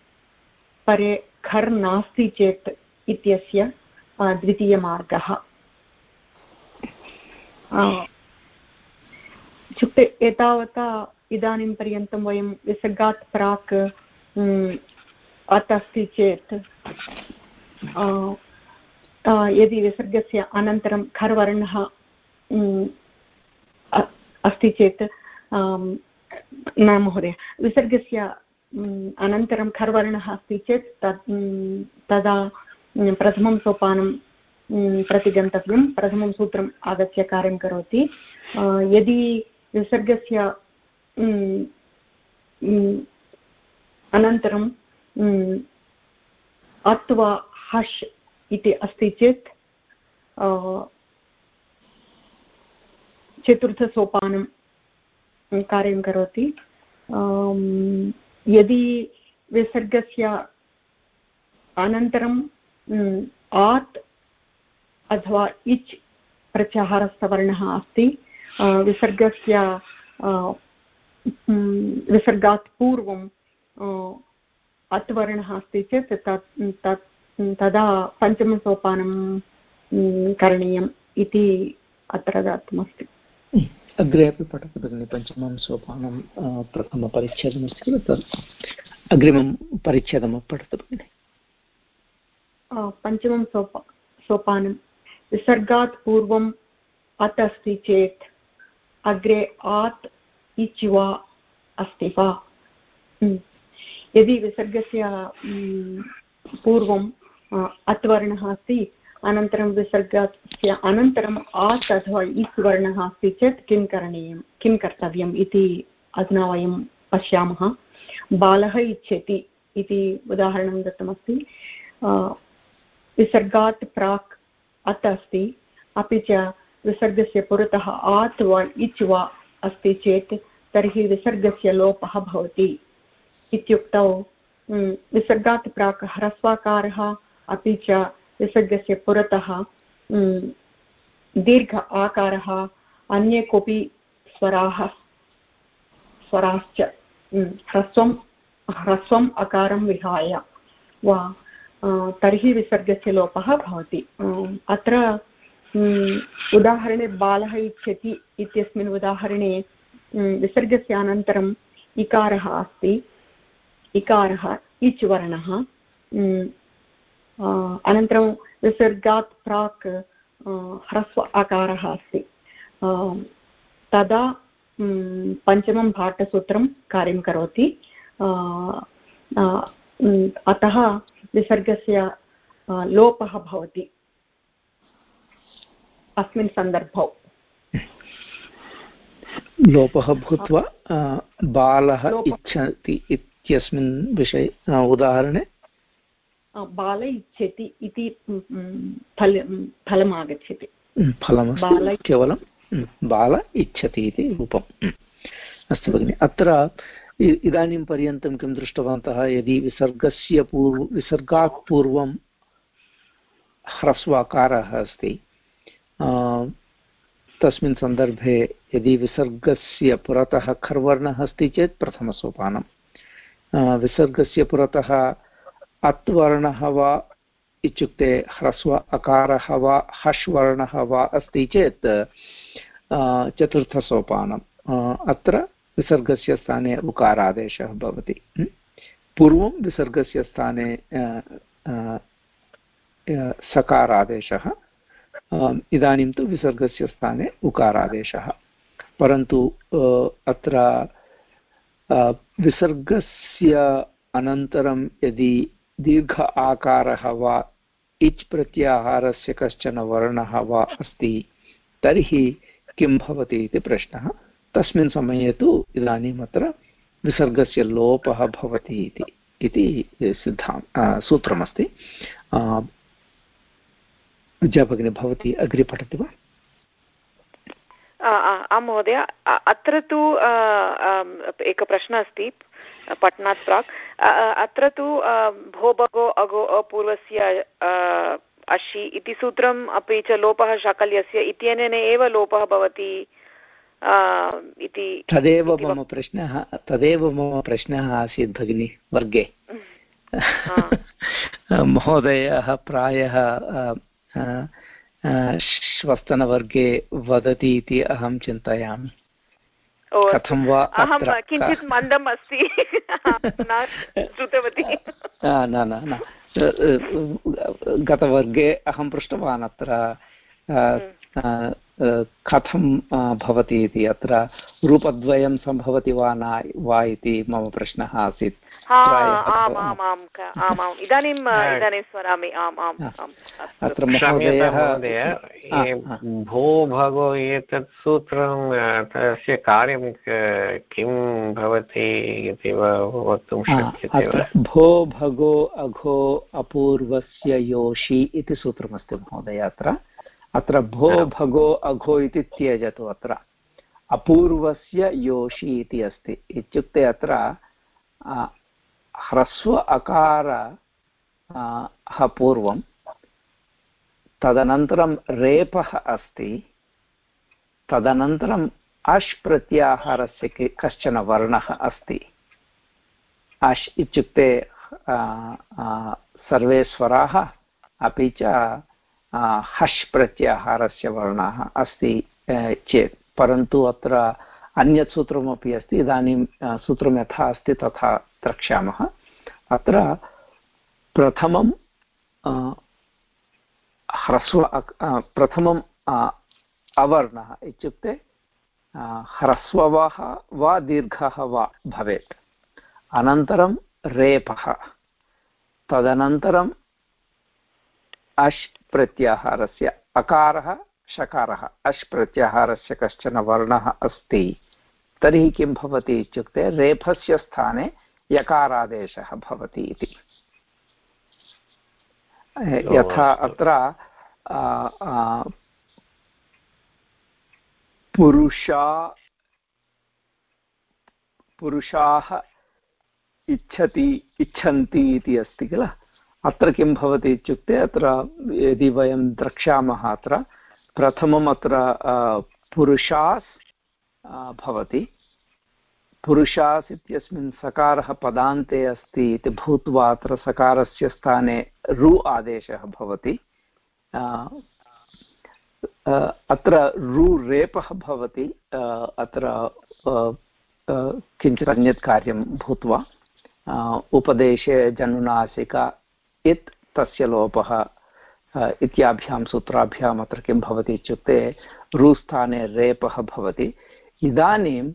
परे खर् नास्ति चेत् इत्यस्य द्वितीयमार्गः। इत्युक्ते एतावता इदानीं पर्यन्तं वयं विसर्गात् प्राक् अत् अस्ति चेत् यदि विसर्गस्य अनन्तरं खर्वर्णः अस्ति चेत् न महोदय विसर्गस्य अनन्तरं खर्वर्णः अस्ति चेत् तत् तदा प्रथमं सोपानं प्रति गन्तव्यं, प्रथमं सूत्रम् आगत्य कार्यं करोति। यदि विसर्गस्य अनन्तरं अथवा हश् इति अस्ति चेत् चतुर्थसोपानं कार्यं करोति। यदि विसर्गस्य अनन्तरं आत् अथवा इच् प्रत्याहारस्थवर्णः अस्ति विसर्गस्य विसर्गात् पूर्वं अत् वर्णः अस्ति चेत् तत् तदा पञ्चमसोपानं करणीयम् इति अत्र दत्तमस्ति। अग्रे अपि पठतु भगिनि पञ्चमं सोपानं प्रथमपरिच्छेदमस्ति तत् अग्रिमं परिच्छेदमपि पठतु भगिनि। पञ्चमं सोपा सोपानं। विसर्गात् पूर्वम् अत् अस्ति चेत् अग्रे आत् इच् वा अस्ति वा? यदि विसर्गस्य पूर्वम् अत् वर्णः अस्ति, अनन्तरं विसर्गस्य अनन्तरम् आत् अथवा इस् वर्णः अस्ति चेत् किं करणीयं, किं कर्तव्यम् इति अधुना वयं पश्यामः। बालः इच्छति इति उदाहरणं दत्तमस्ति। विसर्गात् प्राक् अत् अस्ति। अपि च विसर्गस्य पुरतः आत् वा इच् वा अस्ति चेत् तर्हि विसर्गस्य लोपः भवति। इत्युक्तौ विसर्गात् प्राक् ह्रस्वाकारः अपि च विसर्गस्य पुरतः दीर्घ आकारः, अन्ये कोऽपि स्वराः, स्वराश्च ह्रस्वं, ह्रस्वम् अकारं विहाय वा तर्हि विसर्गस्य लोपः भवति। अत्र उदाहरणे बालः इच्छति इत्यस्मिन् उदाहरणे विसर्गस्य अनन्तरम् इकारः अस्ति। इकारः इच् वर्णः अनन्तरं विसर्गात् प्राक् ह्रस्व आकारः अस्ति। तदा पञ्चमं भाटसूत्रं कार्यं करोति। अतः विसर्गस्य लोपः भवति। अस्मिन् सन्दर्भौ। लोपः भूत्वा बालः इच्छति इत्यस्मिन् विषये उदाहरणे? बाल इच्छति इति फल फलम् आगच्छति फलमस्ति केवलं बाल इच्छति इति रूपम्। अस्तु भगिनि अत्र इदानीं पर्यन्तं किं दृष्टवन्तः यदि विसर्गस्य पूर्व विसर्गात् पूर्वं ह्रस्वाकारः अस्ति तस्मिन् सन्दर्भे यदि विसर्गस्य पुरतः खर्वर्णः अस्ति चेत् प्रथमसोपानं विसर्गस्य पुरतः अत् वर्णः वा इत्युक्ते ह्रस्व अकारः वा हश् वर्णः वा अस्ति चेत् चतुर्थसोपानम्। अत्र विसर्गस्य स्थाने उकारादेशः भवति। पूर्वं विसर्गस्य स्थाने सकारादेशः। इदानीं तु विसर्गस्य स्थाने उकारादेशः। परन्तु अत्र विसर्गस्य अनन्तरं यदि दीर्घ आकारः वा, इच् प्रत्याहारस्य कश्चन वर्णः वा अस्ति, तर्हि किं भवति इति प्रश्नः। तस्मिन् समये तु इदानीम् अत्र विसर्गस्य लोपः भवति इति इति सूत्रमस्ति। विद्याभगिनी भवती अग्रे पठति वा? आं महोदय अत्र तु एकः प्रश्नः अस्ति पठनात् प्राक्। अत्र तु भो भगो अगो अपूर्वस्य अशि इति सूत्रम् अपि च लोपः शाकल्यस्य इत्यनेन एव लोपः भवति इति तदेव मम प्रश्नः तदेव मम प्रश्नः आसीत् भगिनि वर्गे। महोदयः प्रायः श्वस्तनवर्गे वदति इति अहं चिन्तयामि कथं वा अहं किञ्चित् मन्दम् अस्ति श्रुतवती न न न गतवर्गे अहं पृष्टवान् अत्र कथं भवति इति अत्र रूपद्वयं सम्भवति वा न वा इति मम प्रश्नः आसीत्। अत्र महोदयः भो भगो एतत् सूत्रं तस्य कार्यं किं भवति इति वक्तुं शक्यते भो भगो अघो अपूर्वस्य योषि इति सूत्रमस्ति महोदय अत्र। अत्र भो भगो अघो इति त्यजतु अत्र। अपूर्वस्य योषि इति अस्ति। इत्युक्ते अत्र ह्रस्व अकार पूर्वं तदनन्तरं रेपः अस्ति तदनन्तरम् अश् प्रत्याहारस्य कश्चन वर्णः अस्ति। अश् इत्युक्ते सर्वे स्वराः अपि च हश् प्रत्याहारस्य वर्णः अस्ति चेत्। परन्तु अत्र अन्यत् सूत्रमपि अस्ति, इदानीं सूत्रं यथा अस्ति, तथा द्रक्ष्यामः। अत्र प्रथमं ह्रस्व प्रथमं अवर्णः इत्युक्ते ह्रस्वः वा दीर्घः वा भवेत्। अनन्तरं रेपः। तदनन्तरं अश् प्रत्याहारस्य अकारः शकारः अश् प्रत्याहारस्य कश्चन वर्णः अस्ति। तर्हि किं भवति इत्युक्ते रेफस्य स्थाने यकारादेशः भवति इति। यथा अत्र पुरुषा पुरुषाः इच्छति इच्छन्ति इति अस्ति किल? अत्र किं भवति इत्युक्ते अत्र यदि वयं द्रक्ष्यामः अत्र, प्रथमम् अत्र पुरुषास् भवति। पुरुषास् इत्यस्मिन् सकारः पदान्ते अस्ति इति भूत्वा अत्र सकारस्य स्थाने रु आदेशः भवति। अत्र रु रेपः भवति अत्र किञ्चित् अन्यत् कार्यं भूत्वा उपदेशे जनुनासिका इत् तस्य लोपः इत्याभ्यां सूत्राभ्याम् अत्र किं भवति इत्युक्ते रुस्थाने रेपः भवति। इदानीं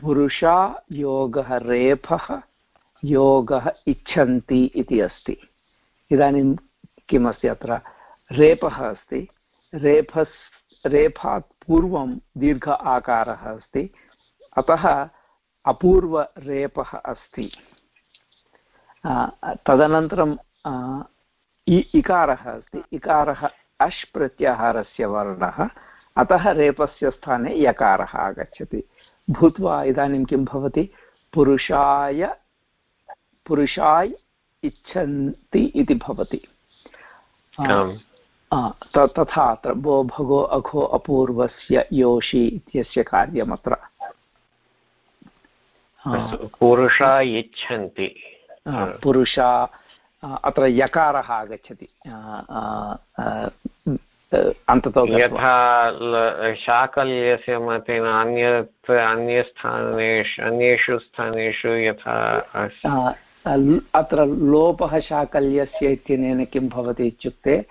पुरुषा योगः रेफः योगः इच्छन्ति इति अस्ति। इदानीं किमस्ति अत्र? रेपः अस्ति। रेफस् रेफात् पूर्वं दीर्घ आकारः अस्ति। अतः अपूर्वरेपः अस्ति। तदनन्तरं इकारः अस्ति। इकारः अश् प्रत्याहारस्य वर्णः। अतः रेपस्य स्थाने यकारः आगच्छति। भूत्वा इदानीं किं भवति? पुरुषाय पुरुषाय इच्छन्ति इति भवति। तथा अत्र भो भगो अघो अपूर्वस्य योषि इत्यस्य कार्यमत्र। पुरुषा इच्छन्ति। पुरुषा अत्र यकारः आगच्छति अन्ततो यथा शाकल्यस्य मतेन अन्यत् अन्यस्थानेषु अन्येषु स्थानेषु यथा अत्र लोपः शाकल्यस्य इत्यनेन किं भवति इत्युक्ते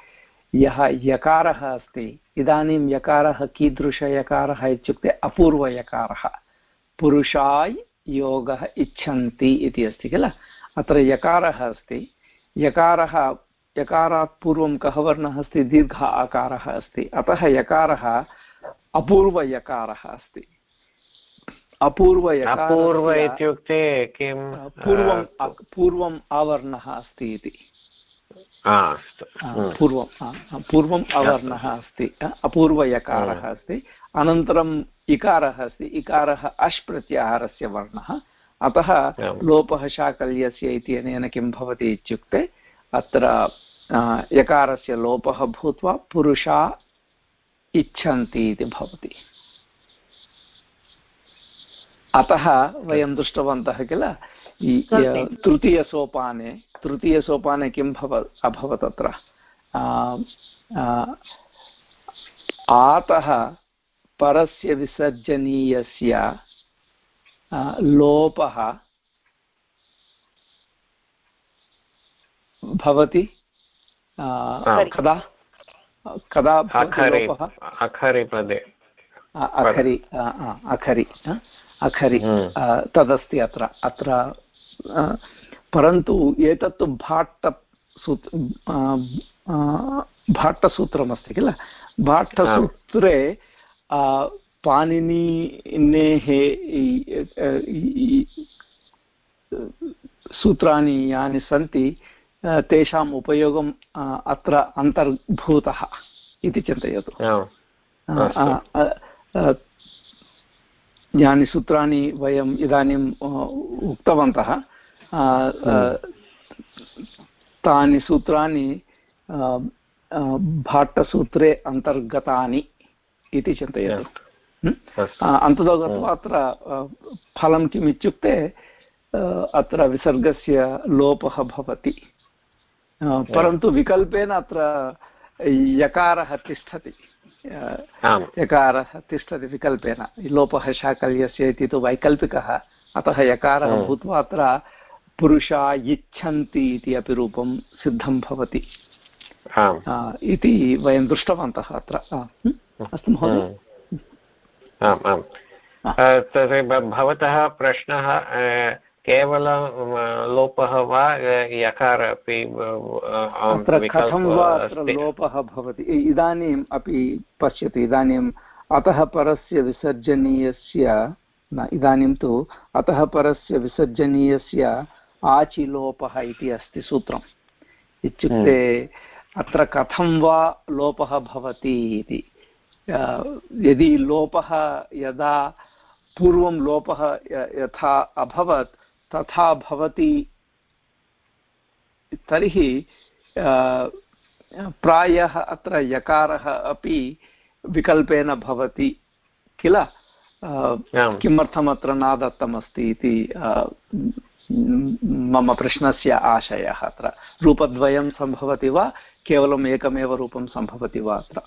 यः यकारः अस्ति इदानीं यकारः कीदृशयकारः इत्युक्ते अपूर्वयकारः पुरुषाय योगः इच्छन्ति इति अस्ति किल अत्र यकारः अस्ति यकारः यकारात् पूर्वं कः वर्णः अस्ति? दीर्घ आकारः अस्ति। अतः यकारः अपूर्वयकारः अस्ति। अपूर्व इत्युक्ते किं पूर्वं पूर्वम् अवर्णः अस्ति इति। पूर्वं पूर्वम् अवर्णः अस्ति। अपूर्वयकारः अस्ति। अनन्तरम् इकारः अस्ति। इकारः अश् प्रत्याहारस्य वर्णः। अतः लोपः शाकल्यस्य इत्यनेन किं भवति इत्युक्ते अत्र यकारस्य लोपः भूत्वा पुरुषा इच्छन्ति इति भवति। अतः वयं दृष्टवन्तः किल तृतीयसोपाने तृतीयसोपाने किं भव अभवत् अत्र? आतः परस्य विसर्जनीयस्य लोपः भवति कदा कदा अखरि अखरि अखरि अखरि अखरि। तदस्ति अत्र अत्र परन्तु एतत्तु भाट्ट सूत् भाट्टसूत्रमस्ति किल भाट्टसूत्रे पाणिनिनेः सूत्राणि यानि सन्ति तेषाम् उपयोगम् अत्र अन्तर्भूतः इति चिन्तयतु। यानि सूत्राणि वयम् इदानीम् उक्तवन्तः तानि सूत्राणि भाट्टसूत्रे अन्तर्गतानि इति चिन्तयतु। अन्ततो गत्वा अत्र फलं किम् इत्युक्ते अत्र विसर्गस्य लोपः भवति। परन्तु विकल्पेन अत्र यकारः तिष्ठति। यकारः तिष्ठति विकल्पेन। लोपः शाकल्यस्य इति तु वैकल्पिकः। अतः यकारः भूत्वा अत्र पुरुषा इच्छन्ति इति अपि रूपं सिद्धं भवति। इति वयं दृष्टवन्तः अत्र। अस्तु महोदय। आम् आम्। भवतः प्रश्नः केवलं लोपः वा यकार अपि कथं वा लोपः भवति? इदानीम् अपि पश्यतु इदानीम् अतः परस्य विसर्जनीयस्य न इदानीं तु अतः परस्य विसर्जनीयस्य आचिलोपः इति अस्ति सूत्रम्। इत्युक्ते अत्र कथं वा लोपः भवति इति। यदि लोपः यदा पूर्वं लोपः यथा अभवत् तथा भवति तर्हि प्रायः अत्र यकारः अपि विकल्पेन भवति किल? किमर्थम् अत्र न दत्तमस्ति इति मम प्रश्नस्य आशयः अत्र. रूपद्वयं सम्भवति वा? केवलम् एकमेव रूपं सम्भवति वा अत्र?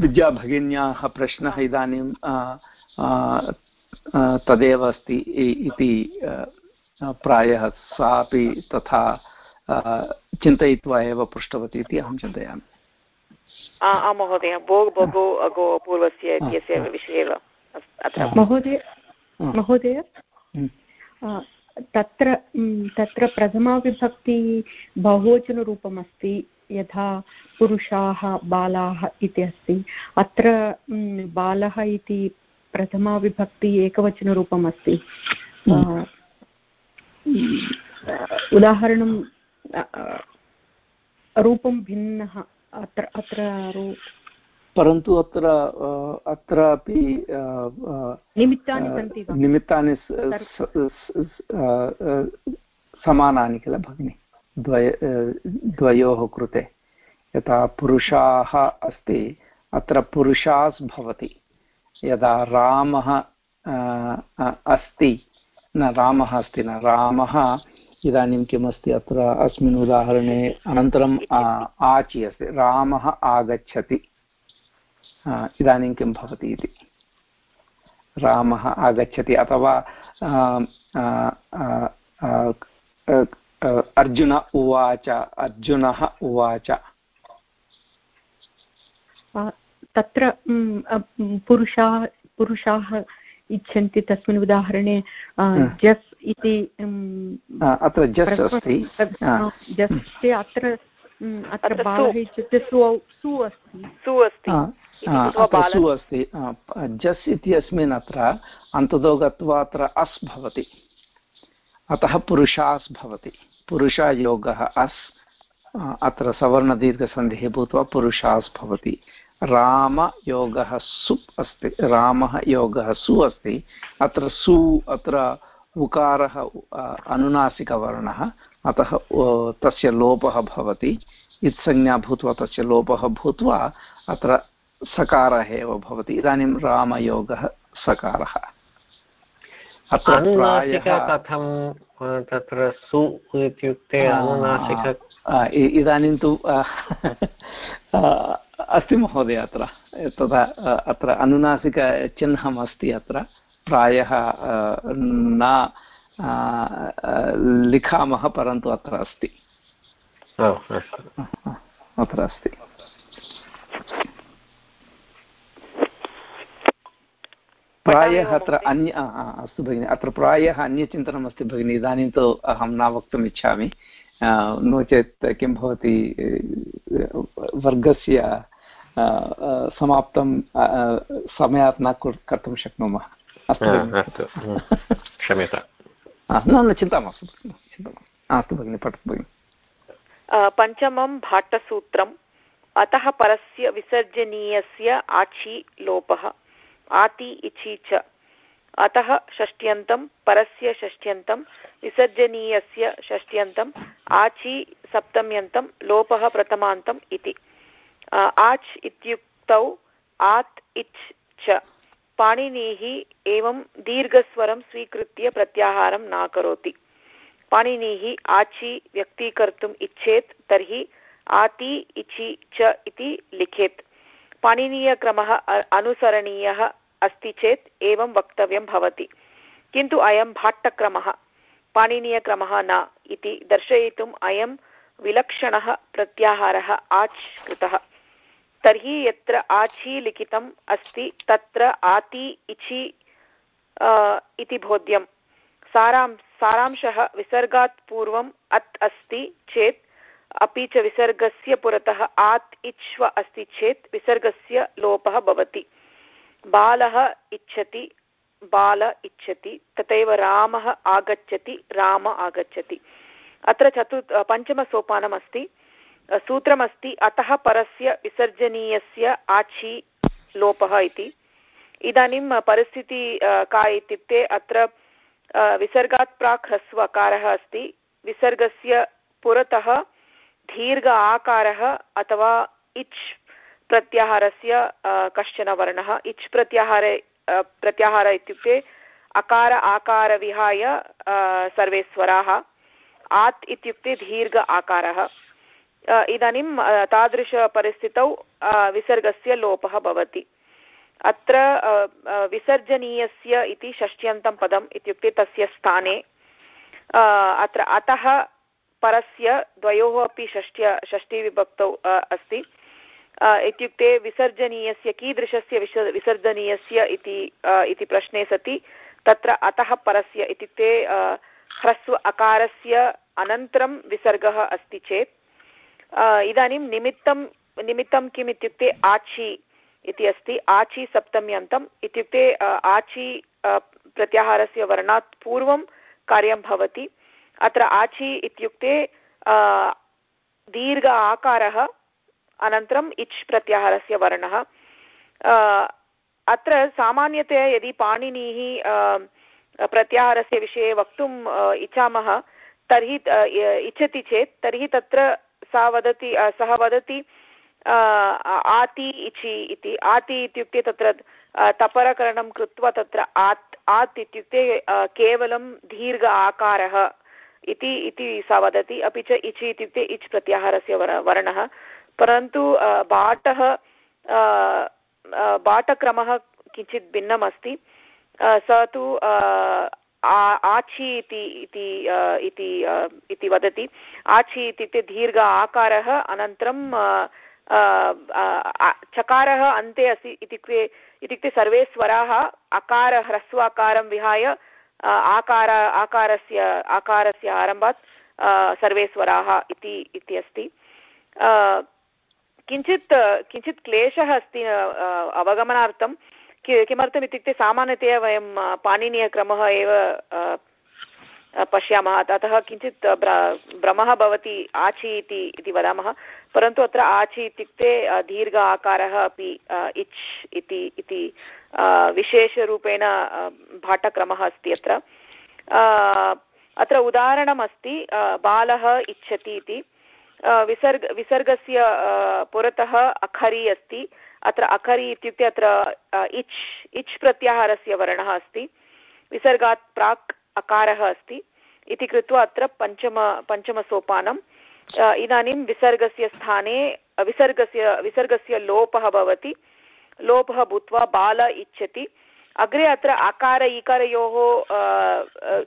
विद्याभगिन्याः प्रश्नः इदानीं तदेव अस्ति इति प्रायः सापि तथा चिन्तयित्वा एव पृष्टवती इति अहं चिन्तयामि। आं महोदय भोग् भगो अगो पूर्वस्य इत्यस्य विषये महोदय महोदय? तत्र तत्र प्रथमाविभक्ति बहुवचनरूपमस्ति यथा पुरुषाः बालाः इति अस्ति। अत्र बालः इति प्रथमाविभक्ति एकवचनरूपम् अस्ति उदाहरणं रूपं भिन्नः अत्र अत्र परन्तु अत्र अत्रापि निमित्तानि सन्ति निमित्तानि समानानि किल भगिनि? द्वय द्वयोः कृते। यथा पुरुषाः अस्ति अत्र पुरुषास् भवति। यदा रामः अस्ति न रामः अस्ति न रामः इदानीं किमस्ति अत्र अस्मिन् उदाहरणे अनन्तरम् आचि अस्ति। रामः आगच्छति। इदानीं किं भवति इति? रामः आगच्छति अथवा अर्जुन उवाच अर्जुनः उवाच। तत्र पुरुषाः पुरुषाः इच्छन्ति तस्मिन् उदाहरणे जस् इति अत्र जस् अस्ति। जस् अत्र अत्र बालः इत्युक्ते सु अस्ति। सु अस्ति। सु अस्ति। जस् इत्यस्मिन् अत्र अन्ततो गत्वा अत्र अस् भवति। अतः पुरुषास् भवति। पुरुषयोगः अस् अत्र सवर्णदीर्घसन्धिः भूत्वा पुरुषास् भवति। रामयोगः सुप् अस्ति रामः योगः सु अस्ति। अत्र सु अत्र उकारः अनुनासिकवर्णः अतः तस्य लोपः भवति। इत्संज्ञा भूत्वा तस्य लोपः भूत्वा अत्र सकारः एव भवति। इदानीं रामयोगः सकारः। अत्र कथं तत्र सु इत्युक्ते अनुनासिक इदानीं तु अस्ति महोदय अत्र। तथा अत्र अनुनासिकचिह्नम् अस्ति अत्र। प्रायः न लिखामः परन्तु अत्र अस्ति। अत्र अस्ति। प्रायः अत्र अन्य अस्तु भगिनि अत्र प्रायः अन्यचिन्तनमस्ति भगिनि इदानीं तु अहं न वक्तुम् इच्छामि नो चेत् किं भवति वर्गस्य समाप्तं समयात् न कर्तुं शक्नुमः। अस्तु क्षम्यता न न चिन्ता मास्तु अस्तु भगिनि पठतु भगिनि पञ्चमं भाट्टसूत्रम् अतः परस्य विसर्जनीयस्य आछि लोपः आति इचि च अतः षष्ट्यन्तं परस्य षष्ट्यन्तं विसर्जनीयस्य षष्ट्यन्तम् आचि सप्तम्यन्तं लोपः प्रथमान्तम् इति आच् इत्युक्तौ आत् इच् च पाणिनिः एवं दीर्घस्वरं स्वीकृत्य प्रत्याहारं न करोति। पाणिनिः आचि व्यक्तीकर्तुम् इच्छेत्, तर्हि आति इचि च इति लिखेत्। पाणिनीयक्रमः अनुसरणीयः अस्ति चेत् एवं वक्तव्यं भवति। किन्तु अयं भाट्टक्रमः, पाणिनीयक्रमः न इति दर्शयितुम् अयं विलक्षणः प्रत्याहारः आच्, कृतः। तर्हि यत्र आची लिखितम् अस्ति, तत्र आति इचि इति बोध्यं सारां, सारांशः विसर्गात् पूर्वम् अत् अस्ति चेत्, अपि च विसर्गस्य पुरतः आत् इच्व अस्ति चेत् विसर्गस्य लोपः भवति। बालः इच्छति, बाल इच्छति, तथैव रामः आगच्छति, राम आगच्छति। अत्र चतुर्, पञ्चमसोपानमस्ति। सूत्रमस्ति, अतः परस्य विसर्जनीयस्य आछि लोपः इति। इदानीं परिस्थितिः का इत्युक्ते अत्र विसर्गात् प्राक् ह्रस्वकारः अस्ति। विसर्गस्य पुरतः दीर्घ आकारः अथवा इच् प्रत्याहारस्य कश्चन वर्णः। इच् प्रत्याहारे प्रत्याहार इत्युक्ते अकार आकार विहाय सर्वे स्वराः। आत् इत्युक्ते दीर्घ आकारः। इदानीं तादृशपरिस्थितौ विसर्गस्य लोपः भवति। अत्र विसर्जनीयस्य इति षष्ट्यन्तं पदम् इत्युक्ते तस्य स्थाने। अत्र अतः परस्य द्वयोः अपि षष्ट्य षष्टिविभक्तौ अस्ति। इत्युक्ते विसर्जनीयस्य, कीदृशस्य विस, विसर्जनीयस्य इति इति प्रश्ने सति। तत्र अतः परस्य इत्युक्ते ह्रस्व अकारस्य अनन्तरं विसर्गः अस्ति चेत्। इदानीं निमित्तं निमित्तं किम् इत्युक्ते आचि इति अस्ति, आचि सप्तम्यन्तम्। इत्युक्ते आचि प्रत्याहारस्य वर्णात् पूर्वं कार्यं भवति। अत्र आचि इत्युक्ते दीर्घ आकारः, अनन्तरम् इच् प्रत्याहारस्य वर्णः। अत्र सामान्यतया यदि पाणिनिः प्रत्याहारस्य विषये वक्तुम् इच्छामः, तर्हि इच्छति चेत्, तर्हि तत्र सा वदति सः वदति आति इचि इति, आति इत्युक्ते तत्र तपरकरणं कृत्वा तत्र आत् आत् इत्युक्ते केवलं दीर्घ आकारः इति इति सा वदति, अपि च इचि इत्युक्ते इच् प्रत्याहारस्य वर, वर्णः। परन्तु बाटः बाटक्रमः किञ्चित् भिन्नम् अस्ति स तु आछि इति इति वदति। आछि इत्युक्ते दीर्घ आकारः, अनन्तरं चकारः अन्ते अस्ति इत्युक्ते इत्युक्ते सर्वे स्वराः अकार ह्रस्वाकारं विहाय आकार, आकारस्य आकारस्य आरम्भात् सर्वे स्वराः इति इति अस्ति। किञ्चित् किञ्चित् क्लेशः अस्ति अवगमनार्थं। किमर्थम् इत्युक्ते सामान्यतया वयं पाणिनीयक्रमः एव पश्यामः। अतः किञ्चित् भ्रमः भवति आचि इति इति वदामः। परन्तु अत्र आचि इत्युक्ते दीर्घ आकारः अपि इच् इति इति विशेषरूपेण भाटक्रमः अस्ति अत्र। अत्र उदाहरणमस्ति बालः इच्छति इति। विसर्ग, विसर्गस्य पुरतः अखरि अस्ति। अत्र अखरि इत्युक्ते अत्र इच् इच् प्रत्याहारस्य वर्णः अस्ति। विसर्गात् प्राक् अकारः अस्ति। इति कृत्वा अत्र पञ्चम पञ्चमसोपानम् इदानीं विसर्गस्य स्थाने, विसर्गस्य विसर्गस्य लोपः भवति। लोपः भूत्वा बाल इच्छति। अग्रे अत्र आकार इकारयोः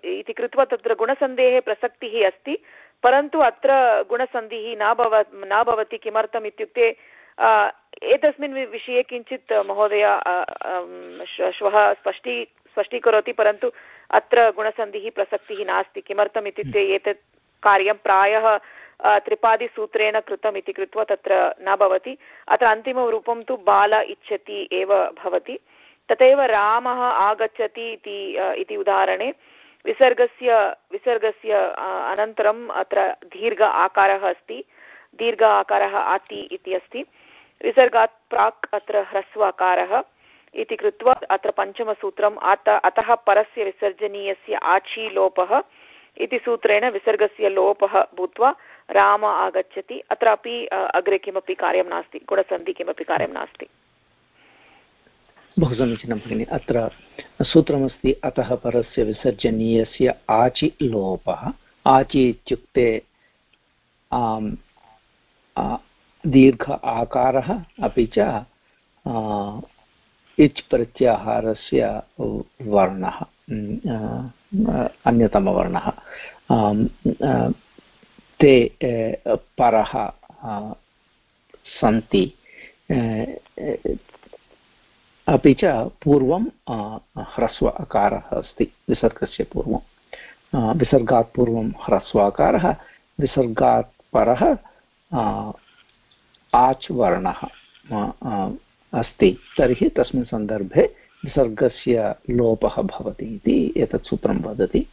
इति कृत्वा तत्र गुणसन्धेः प्रसक्तिः अस्ति। परन्तु अत्र गुणसन्धिः न भव, न भवति। किमर्थम् इत्युक्ते एतस्मिन् विषये किञ्चित् महोदय श्वः स्पष्टी स्पष्टीकरोति परन्तु अत्र गुणसन्धिः प्रसक्तिः नास्ति। किमर्थम् इत्युक्ते एतत् कार्यं प्रायः त्रिपादिसूत्रेण कृतम् इति कृत्वा तत्र न भवति। अत्र अन्तिमरूपं तु बाल इच्छति एव भवति। तथैव रामः आगच्छति इति उदाहरणे। विसर्गस्य विसर्गस्य अनन्तरम् अत्र दीर्घ आकारः अस्ति। दीर्घ आकारः आति इति अस्ति। विसर्गात् प्राक् अत्र ह्रस्वाकारः इति कृत्वा अत्र पञ्चमसूत्रम् अत अतः परस्य विसर्जनीयस्य आची लोपः इति सूत्रेण विसर्गस्य लोपः भूत्वा राम आगच्छति। अत्रापि अग्रे किमपि कार्यं नास्ति। गुणसन्धि किमपि कार्यं नास्ति। बहु समीचीनं भगिनि, अत्र सूत्रमस्ति, अतः परस्य विसर्जनीयस्य आचि लोपः आचि इत्युक्ते दीर्घ आकारः अपि च इच् प्रत्याहारस्य वर्णः अन्यतमवर्णः। ते परः सन्ति अपि च पूर्वं ह्रस्व अकारः अस्ति, विसर्गस्य पूर्वं। विसर्गात् पूर्वं ह्रस्व अकारः विसर्गात् परः आच् वर्णः अस्ति। तर्हि तस्मिन् सन्दर्भे विसर्गस्य लोपः भवति इति एतत् सूत्रं वदति।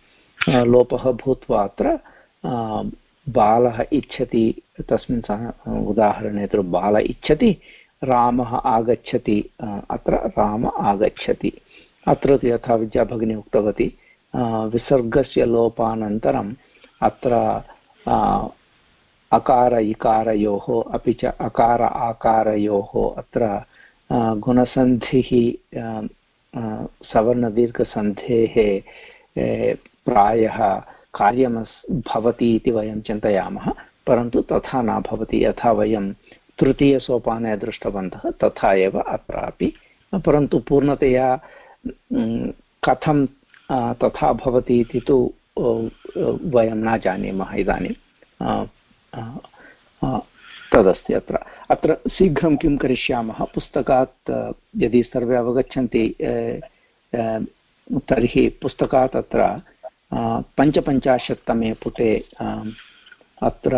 लोपः भूत्वा अत्र बालः इच्छति, तस्मिन् उदाहरणे तु बाल इच्छति, रामः आगच्छति अत्र राम आगच्छति। अत्र तु यथा विद्याभगिनी उक्तवती विसर्गस्य लोपानन्तरम् अत्र अकार इकारयोः अपि च अकार आकारयोः अत्र गुणसन्धिः सवर्णदीर्घसन्धेः प्रायः कार्यमस्, भवति इति वयं चिन्तयामः, परन्तु तथा न भवति। यथा वयं तृतीयसोपाने दृष्टवन्तः, तथा एव अत्रापि। परन्तु पूर्णतया कथं तथा भवति इति तु वयं न जानीमः इदानीं। तदस्ति अत्र। अत्र शीघ्रं किं करिष्यामः? पुस्तकात् यदि सर्वे अवगच्छन्ति तर्हि पुस्तकात् अत्र पञ्चपञ्चाशत्तमे पुटे अत्र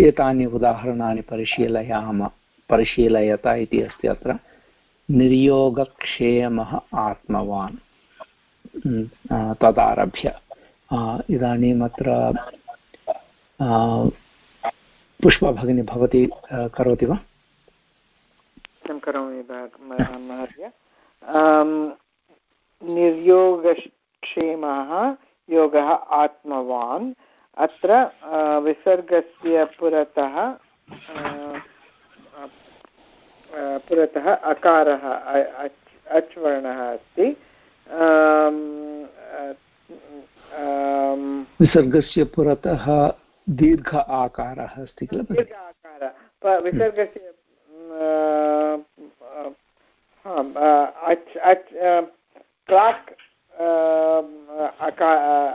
एतानि उदाहरणानि परिशीलयाम, परिशीलयत इति अस्ति अत्र। निर्योगक्षेमः आत्मवान् तदारभ्य। इदानीम् अत्र पुष्पभगिनी भवती करोति वा? करोमि महोदय? निर्योगक्षेमः योगः आत्मवान्। अत्र विसर्गस्य पुरतः पुरतः अकारः अच् वर्णः अस्ति। विसर्गस्य पुरतः दीर्घ आकारः अस्ति किल दीर्घ आकारः। विसर्गस्य प्राक्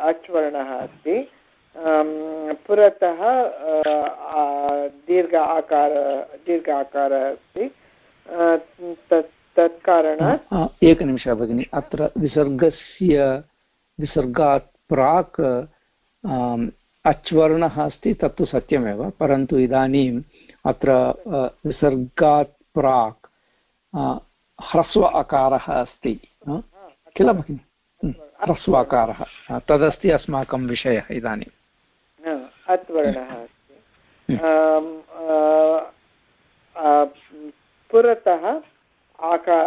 अच् वर्णः अस्ति। पुरतः दीर्घ आकार दीर्घ आकारः अस्ति। तत् तत् कारणात् एकनिमिषः भगिनि। अत्र विसर्गस्य विसर्गात् प्राक् अच्वर्णः अस्ति तत्तु सत्यमेव परन्तु इदानीम् अत्र विसर्गात् प्राक् ह्रस्व अकारः अस्ति किल भगिनि? ह्रस्वाकारः तदस्ति अस्माकं विषयः इदानीम् अत्वर्णः पुरतः आका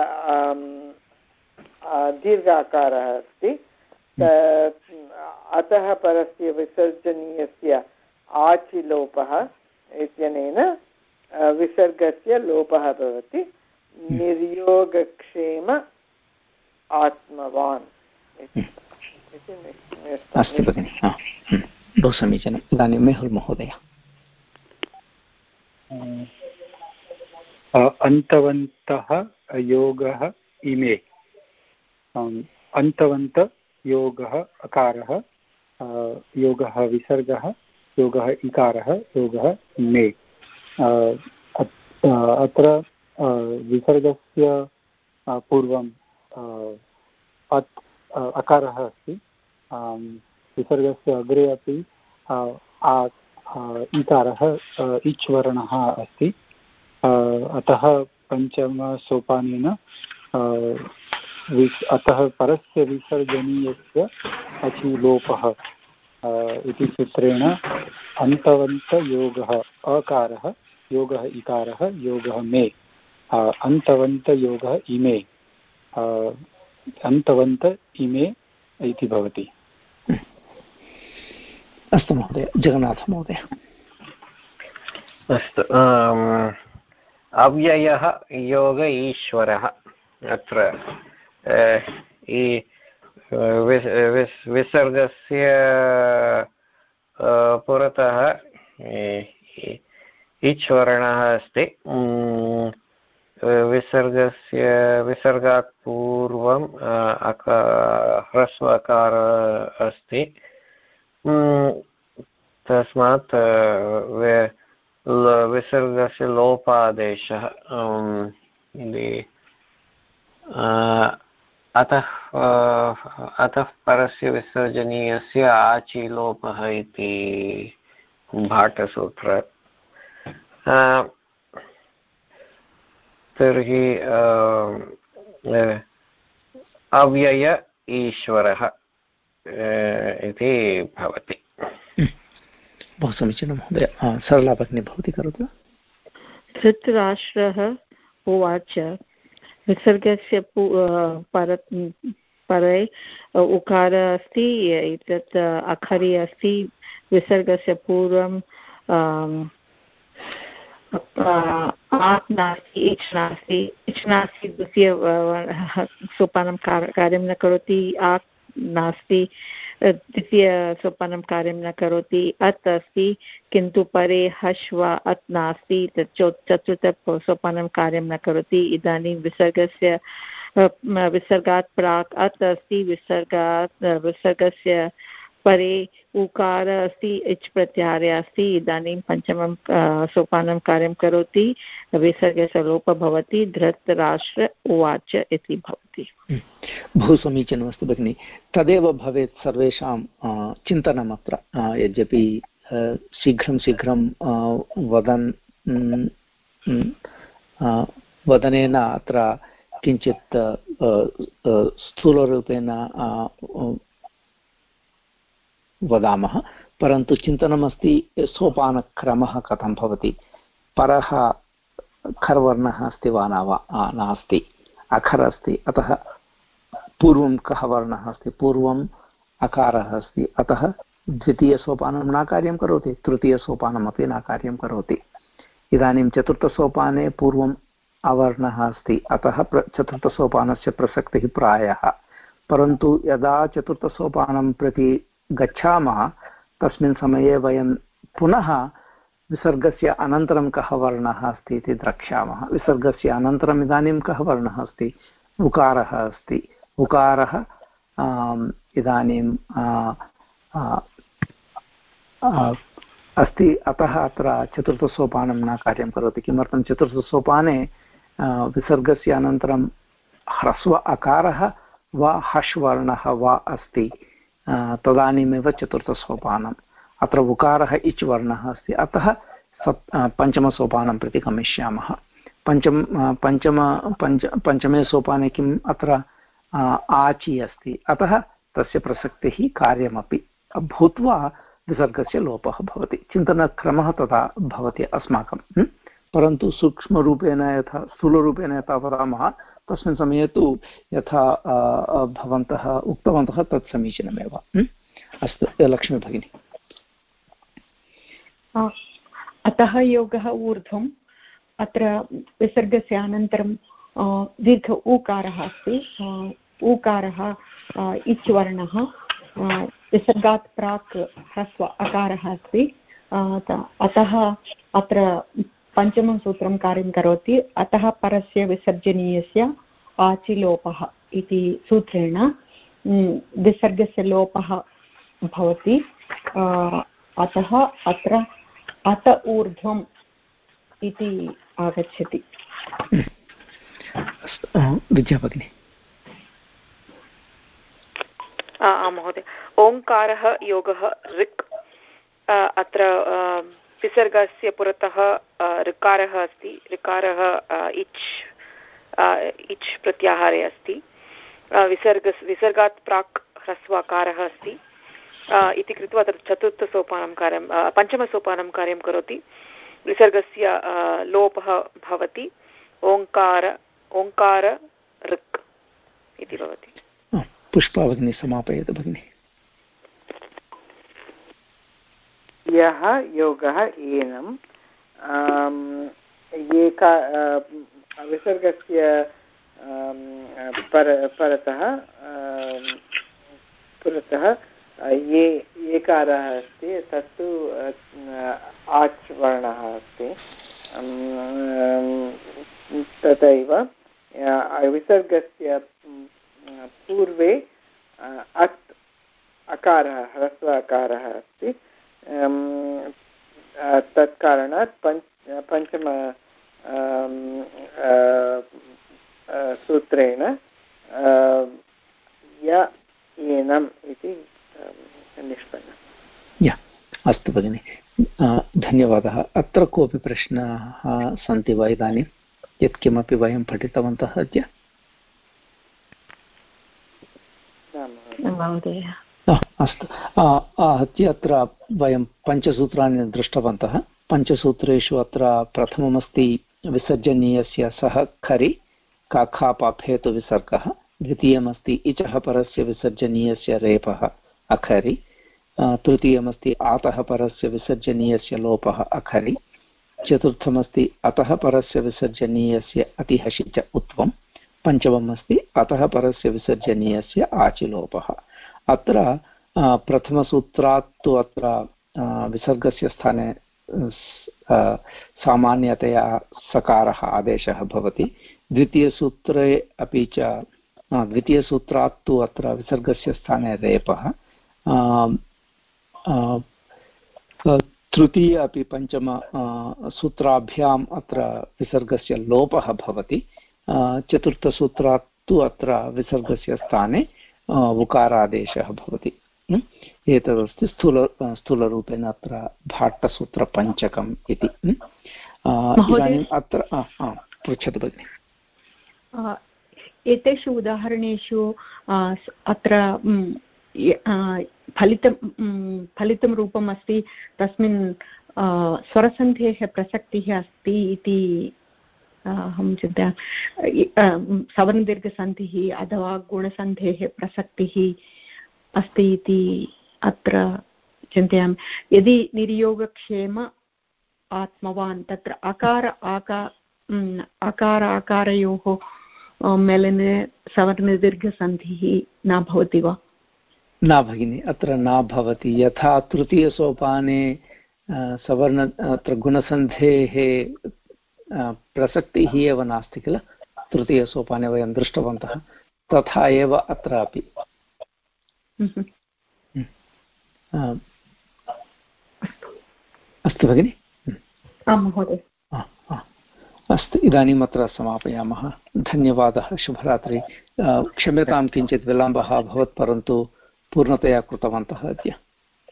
दीर्घाकारः अस्ति। अतः परस्य विसर्जनीयस्य आचिलोपः इत्यनेन विसर्गस्य लोपः भवति। निर्योगक्षेम आत्मवान् अस्तु भगिनि बहु समीचीनम् इदानीं मेहुल् महोदय। अन्तवन्तः योगः इमे अन्तवन्तयोगः अकारः योगः, विसर्गः, योगः, इकारः, योगः मे अत्र विसर्गस्य पूर्वं अत् अकारः अस्ति। विसर्गस्य अग्रे अपि इकारः इच्वर्णः अस्ति। अतः पञ्चमसोपानेन अतः परस्य विसर्जनीयस्य अचिलोपः इति सूत्रेण अन्तवन्तयोगः अकारः योगः इकारः योगः मे अन्तवन्तयोगः इमे अन्तवन्त इमे इति भवति। अस्तु महोदय जगन्नाथमहोदय अस्तु अव्ययः योग ईश्वरः अत्र विसर्गस्य पुरतः इच् वर्णः अस्ति विसर्गस्य विसर्गात् पूर्वं ह्रस्व अकार अस्ति तस्मात् विसर्गस्य लोपादेशः अतः अतः परस्य विसर्जनीयस्य आचिलोपः इति भाटसूत्र। तर्हि अव्यय ईश्वरः इति भवति। बहु समीचीनं महोदय। सरला भगिनी भवती करोतु धृतराष्ट्रः उवाच। विसर्गस्य पू पर परे उकार अस्ति, एतत् अखरि अस्ति विसर्गस्य पूर्वं आप् नास्ति, इच् नास्ति इच् नास्ति द्वितीय सोपानं कार्यं न करोति आक् नास्ति। द्वितीयसोपानं कार्यं न करोति। अत् अस्ति, किन्तु परे हश् वा अत् नास्ति। चतुर्थसोपानं कार्यं न करोति। इदानीं विसर्गस्य विसर्गात् प्राक् अत् अस्ति। विसर्गात् विसर्गस्य परे उकार अस्ति इच् प्रत्याहारे अस्ति इदानीं पञ्चमं सोपानं कार्यं करोति विसर्गस्य लोपः भवति, धृतराष्ट्र उवाच इति भवति। बहु समीचीनमस्ति भगिनि। तदेव भवेत् सर्वेषां चिन्तनम् अत्र यद्यपि शीघ्रं शीघ्रं वदन् वदनेन अत्र किञ्चित् स्थूलरूपेण वदामः, परन्तु चिन्तनमस्ति, सोपानक्रमः कथं भवति? परः खर्वर्णः अस्ति वा न वा? नास्ति। अखर् अस्ति, अतः पूर्वं कः वर्णः अस्ति? पूर्वम् अकारः अस्ति, अतः द्वितीयसोपानं न कार्यं करोति, तृतीयसोपानमपि न कार्यं करोति। इदानीं चतुर्थसोपाने पूर्वम् अवर्णः अस्ति, अतः प्र, चतुर्थसोपानस्य प्रसक्तिः प्रायः। परन्तु यदा चतुर्थसोपानं प्रति गच्छामः, तस्मिन् समये वयं पुनः विसर्गस्य अनन्तरं कः वर्णः अस्ति इति द्रक्ष्यामः। विसर्गस्य अनन्तरम् इदानीं कः वर्णः अस्ति? उकारः अस्ति। उकारः इदानीं अस्ति। अतः अत्र चतुर्थसोपानं न कार्यं करोति। किमर्थं? चतुर्थसोपाने विसर्गस्य अनन्तरं ह्रस्व अकारः वा हश् वर्णः वा अस्ति। तदानीमेव चतुर्थसोपानम् अत्र उकारः इच् वर्णः अस्ति। अतः सप् पञ्चमसोपानं प्रति गमिष्यामः। पञ्चम पञ्चम, पञ्च, पञ्चमे सोपाने किम्? अत्र आचि अस्ति। अतः तस्य प्रसक्तिः कार्यमपि भूत्वा विसर्गस्य लोपः भवति। चिन्तनक्रमः तथा भवति अस्माकं। परन्तु सूक्ष्मरूपेण यथा स्थूलरूपेण यथा वदामः तस्मिन् समये तु यथा भवन्तः उक्तवन्तः तत् समीचीनमेव। अस्तु लक्ष्मी भगिनी। अतः योगः ऊर्ध्वम्। अत्र विसर्गस्य अनन्तरं दीर्घ ऊकारः अस्ति। ऊकारः इच् वर्णः विसर्गात् प्राक् ह्रस्व अकारः अस्ति। अतः अत्र पञ्चमं सूत्रं कार्यं करोति। अतः परस्य विसर्जनीयस्य आचिलोपः इति सूत्रेण विसर्गस्य लोपः भवति। अतः अत्र अत ऊर्ध्वम् इति आगच्छति। विद्याभगिनी आं महोदय। ओङ्कारः योगः ऋक् अत्र विसर्गस्य पुरतः ऋकारः अस्ति। ऋकारः इच् इच् प्रत्याहारे अस्ति। विसर्ग, विसर्गात् प्राक् ह्रस्वाकारः अस्ति। इति कृत्वा तत् चतुर्थसोपानं कार्यं पञ्चमसोपानं कार्यं करोति। विसर्गस्य लोपः भवति। ओङ्कार ओङ्कार ऋक् इति भवति। पुष्पाभगिनी समापयतु भगिनि। यः योगः एनं। एका विसर्गस्य पर, परतः पुरतः, ये, एकारः अस्ति, तत्तु, आच् वर्णः अस्ति। तथैव विसर्गस्य, पूर्वे अत्, अकारः ह्रस्व अकारः अस्ति। तत्कारणात् पञ्च पञ्चम सूत्रेण य एनम् इति निष्पन्नम्। अस्तु भगिनि। धन्यवादः। अत्र कोऽपि प्रश्नाः सन्ति वा इदानीं? यत्किमपि वयं पठितवन्तः अद्य? अस्तु। आहत्य अत्र वयं पञ्चसूत्राणि दृष्टवन्तः। पञ्चसूत्रेषु अत्र प्रथममस्ति विसर्जनीयस्य सः खरि काखापाफेतुविसर्गः द्वितीयमस्ति इचः परस्य विसर्जनीयस्य रेपः, अखरि। तृतीयमस्ति आतः परस्य विसर्जनीयस्य लोपः, अखरि। चतुर्थमस्ति अतः परस्य विसर्जनीयस्य अतिहसि च उत्वं। पञ्चमम् अस्ति अतः परस्य विसर्जनीयस्य आचिलोपः। अत्र प्रथमसूत्रात् तु अत्र विसर्गस्य स्थाने सामान्यतया सकारः आदेशः भवति। द्वितीयसूत्रे अपि च द्वितीयसूत्रात् तु अत्र विसर्गस्य स्थाने रेपः। तृतीय अपि पञ्चम सूत्राभ्याम् अत्र विसर्गस्य लोपः भवति। चतुर्थसूत्रात् तु अत्र विसर्गस्य स्थाने। उकारादेशः भवति। एतदस्ति स्थूल स्थूलरूपेण अत्र भाट्टसूत्रपञ्चकम् इति। इदानीम् अत्र पृच्छतु भगिनि। एतेषु उदाहरणेषु अत्र फलितं फलितं रूपम् अस्ति तस्मिन् स्वरसन्धेः प्रसक्तिः अस्ति इति अहं चिन्तयामि सवर्णदीर्घसन्धिः अथवा गुणसन्धेः प्रसक्तिः अस्ति इति अत्र चिन्तयामि। यदि निर्योगक्षेम आत्मवान्, तत्र अकार, आका अकार, आकारयोः मेलने सवर्णदीर्घसन्धिः न भवति वा? न भगिनि, अत्र न भवति। यथा तृतीयसोपाने सवर्ण, अत्र गुणसन्धेः प्रसक्तिः एव नास्ति किल? तृतीयसोपाने वयं दृष्टवन्तः। तथा एव अत्रापि। अस्तु भगिनि। अस्तु इदानीम् अत्र समापयामः। धन्यवादः शुभरात्रि। क्षम्यतां किञ्चित् विलम्बः अभवत् परन्तु पूर्णतया कृतवन्तः अद्य।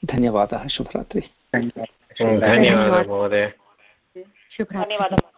धन्यवादः शुभरात्रि। धन्यवादः महोदय। धन्यवादः।